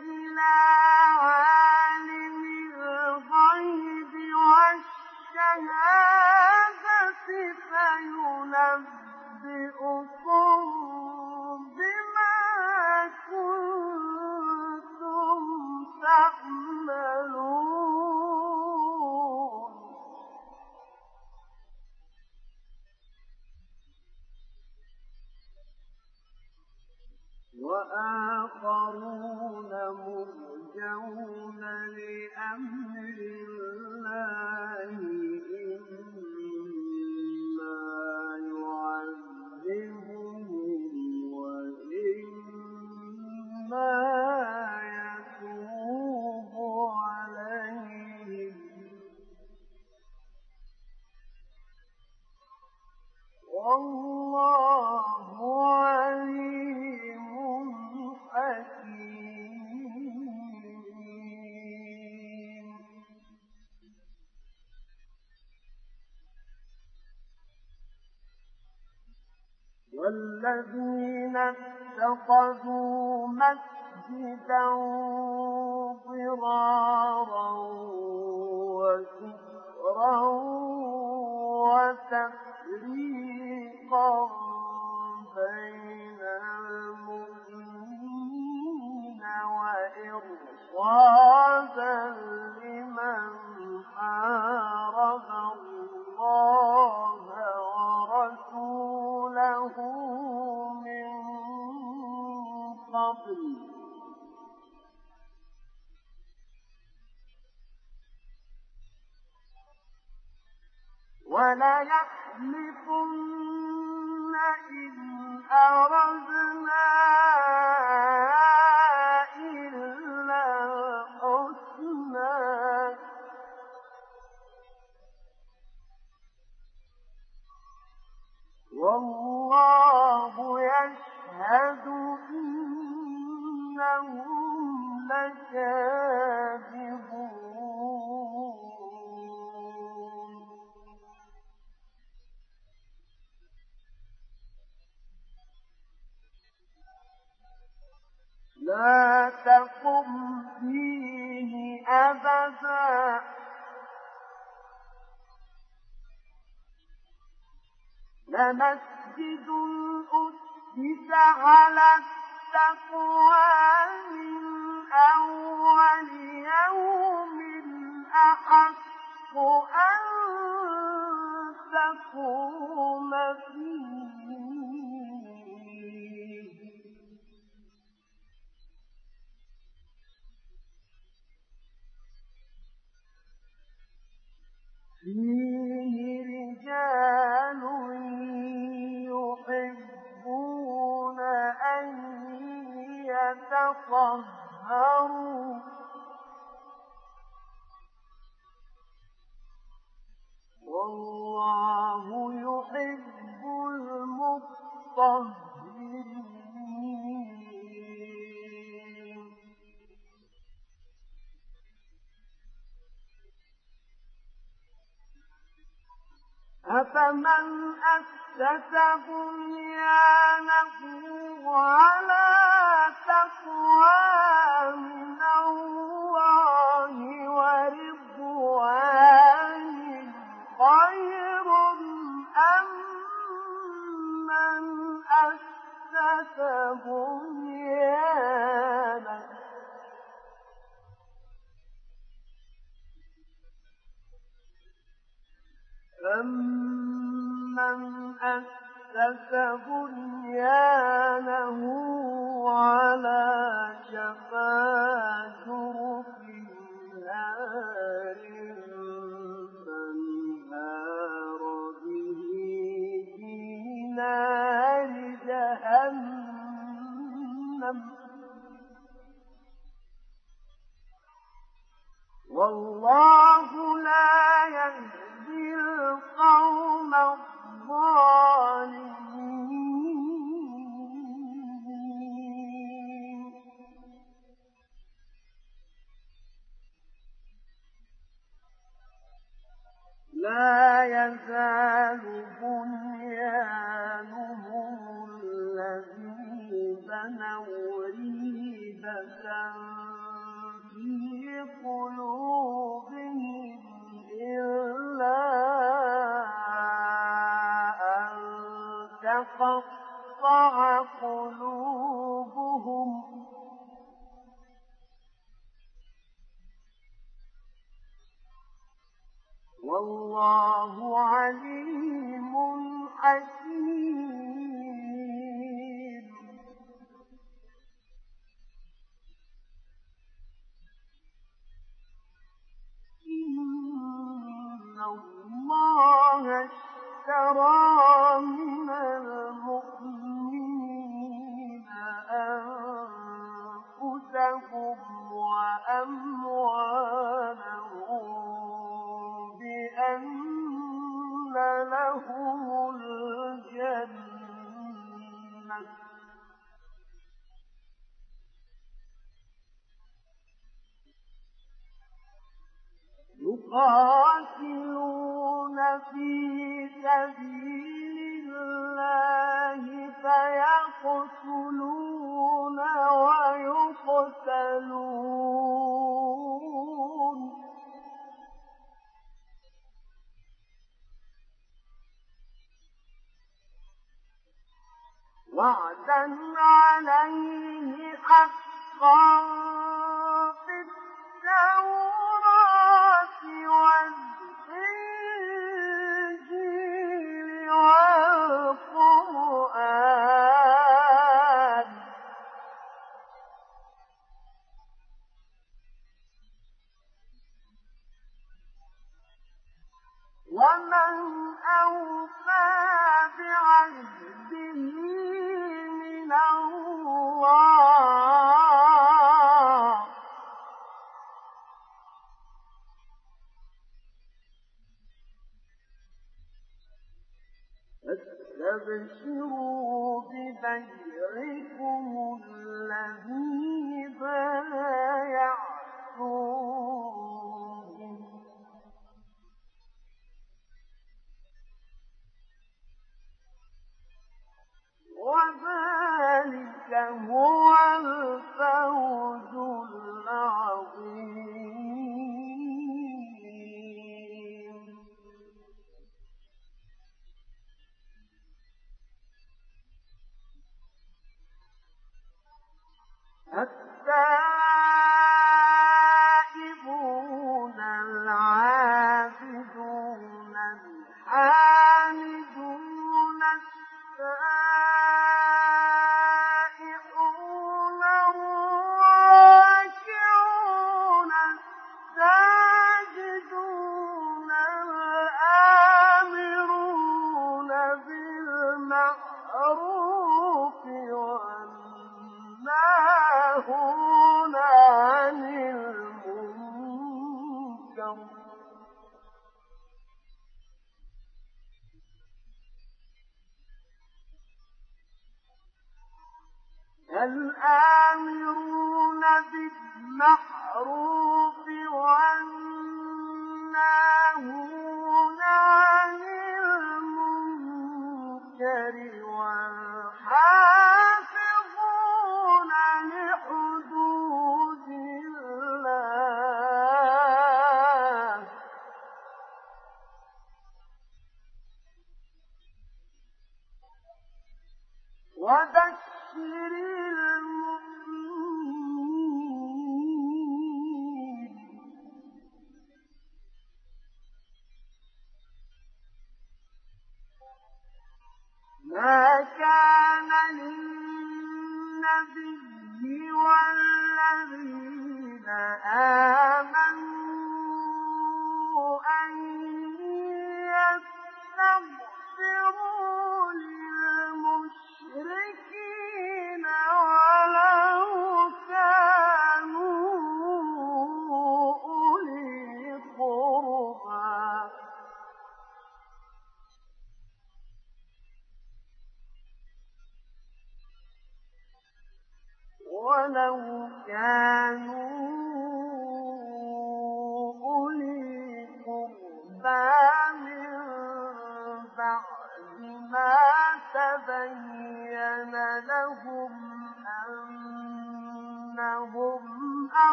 إلى عالم الغيب والشهادة.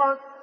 لقد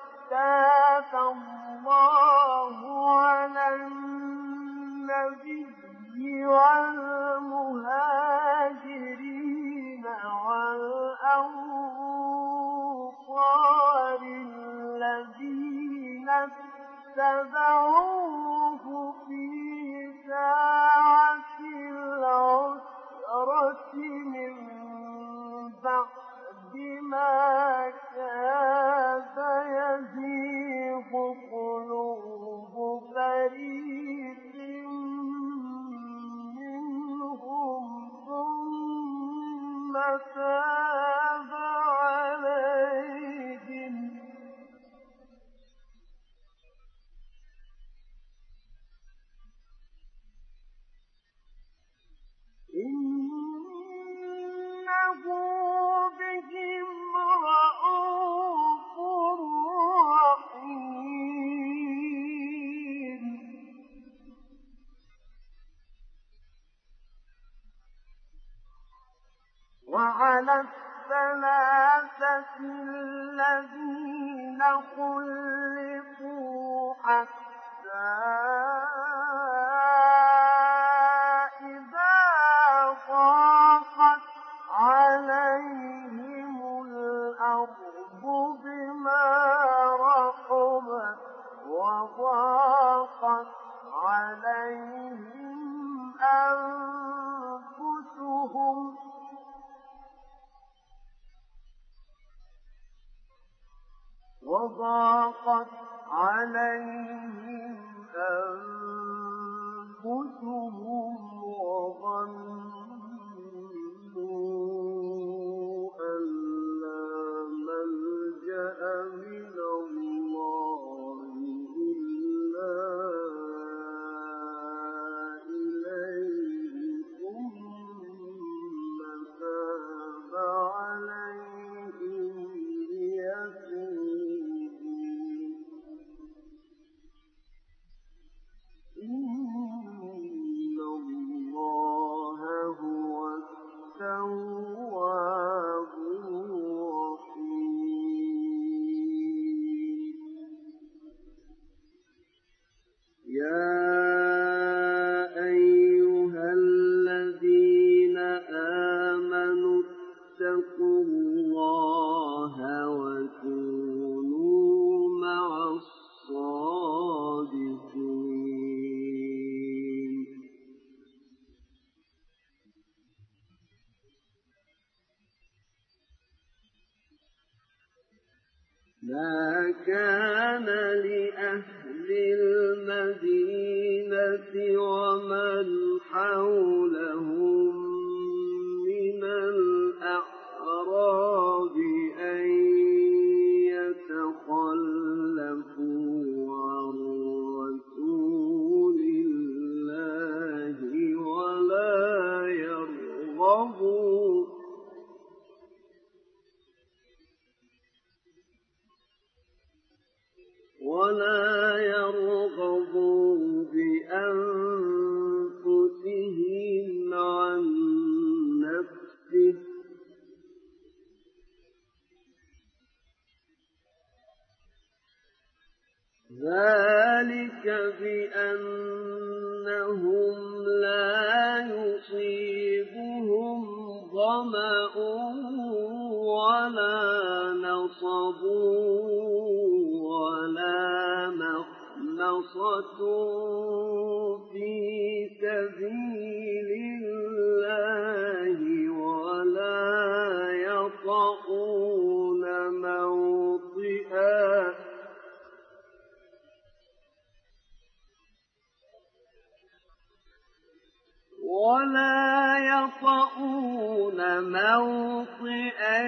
وموطئا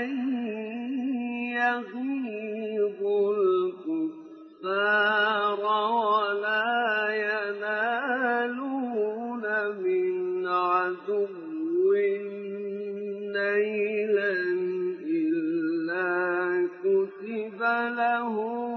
يغيظ الكفار ولا ينالون من عدو نيلا إلا كتب لهم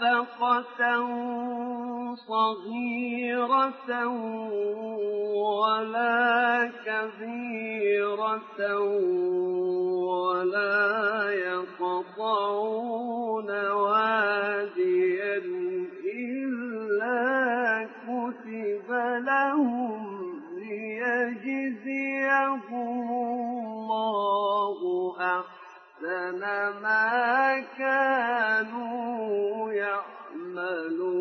نفقة صغيرة ولا كبيرة ولا يقطعون واديا إلا كتب لهم ليجزيهم الله أحسن ما كانوا يعملون.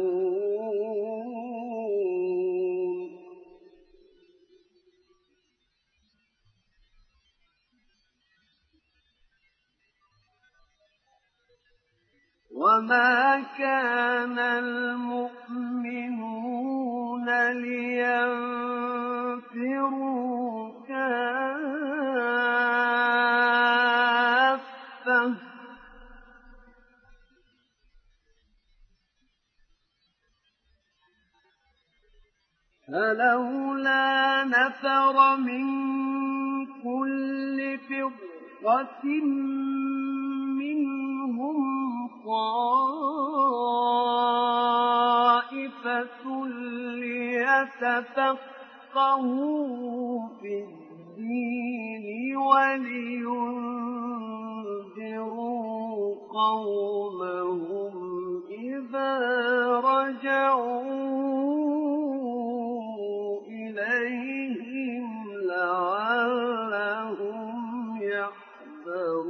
وما كان المؤمنون لينفروا كافة فلولا نفر من كل فرقة منهم طائفة ليتفقهوا في الدين ولينذروا قومهم إذا رجعوا إليهم لعلهم يحذرون.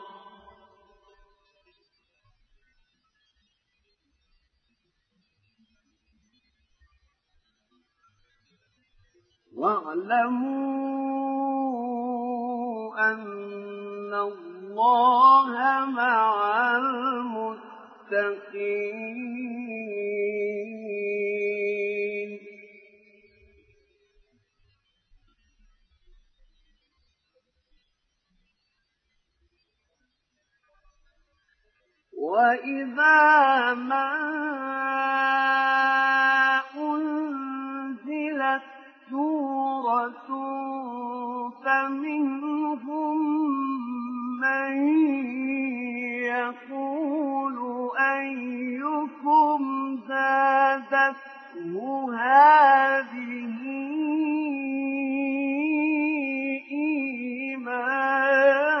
واعلموا أن الله مع المتقين. وإذا ما أنزلت سورة فمنهم من يقول أيكم زادته هذه إيمانا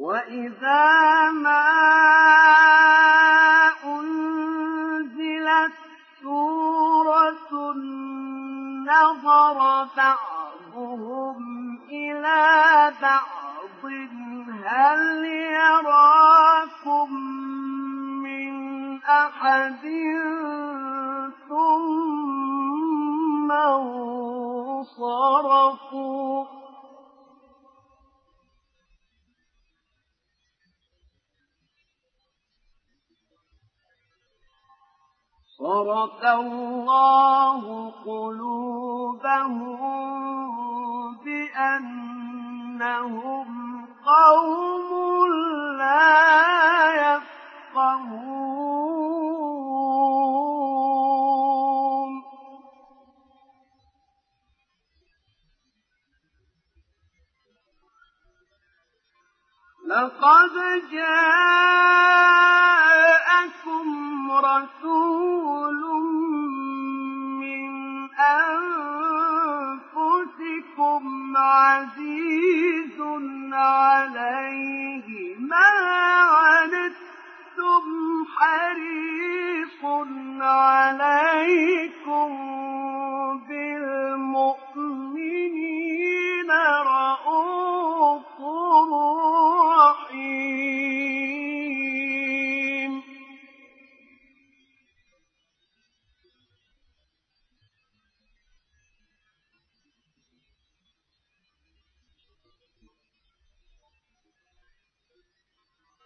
وإذا ما أنزلت سورة نظر بعضهم إلى بعض هل يراكم من أحد ثم انصرفوا صرف الله قلوبهم بأنهم قوم لا يفقهون. لقد جاءكم رسول من أنفسكم عزيز عليه ما عنتم حريص عليكم بالمؤمنين رؤوف رحيم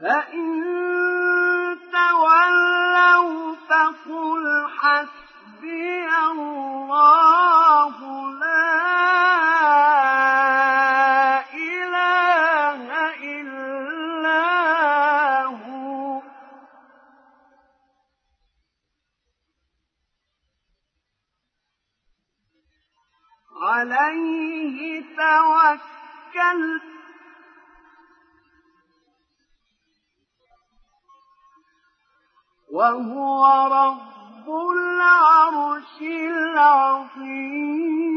فإن تولوا فقل حسبي الله لا إله إلا هو عليه توكلت وهو رب العرش العظيم.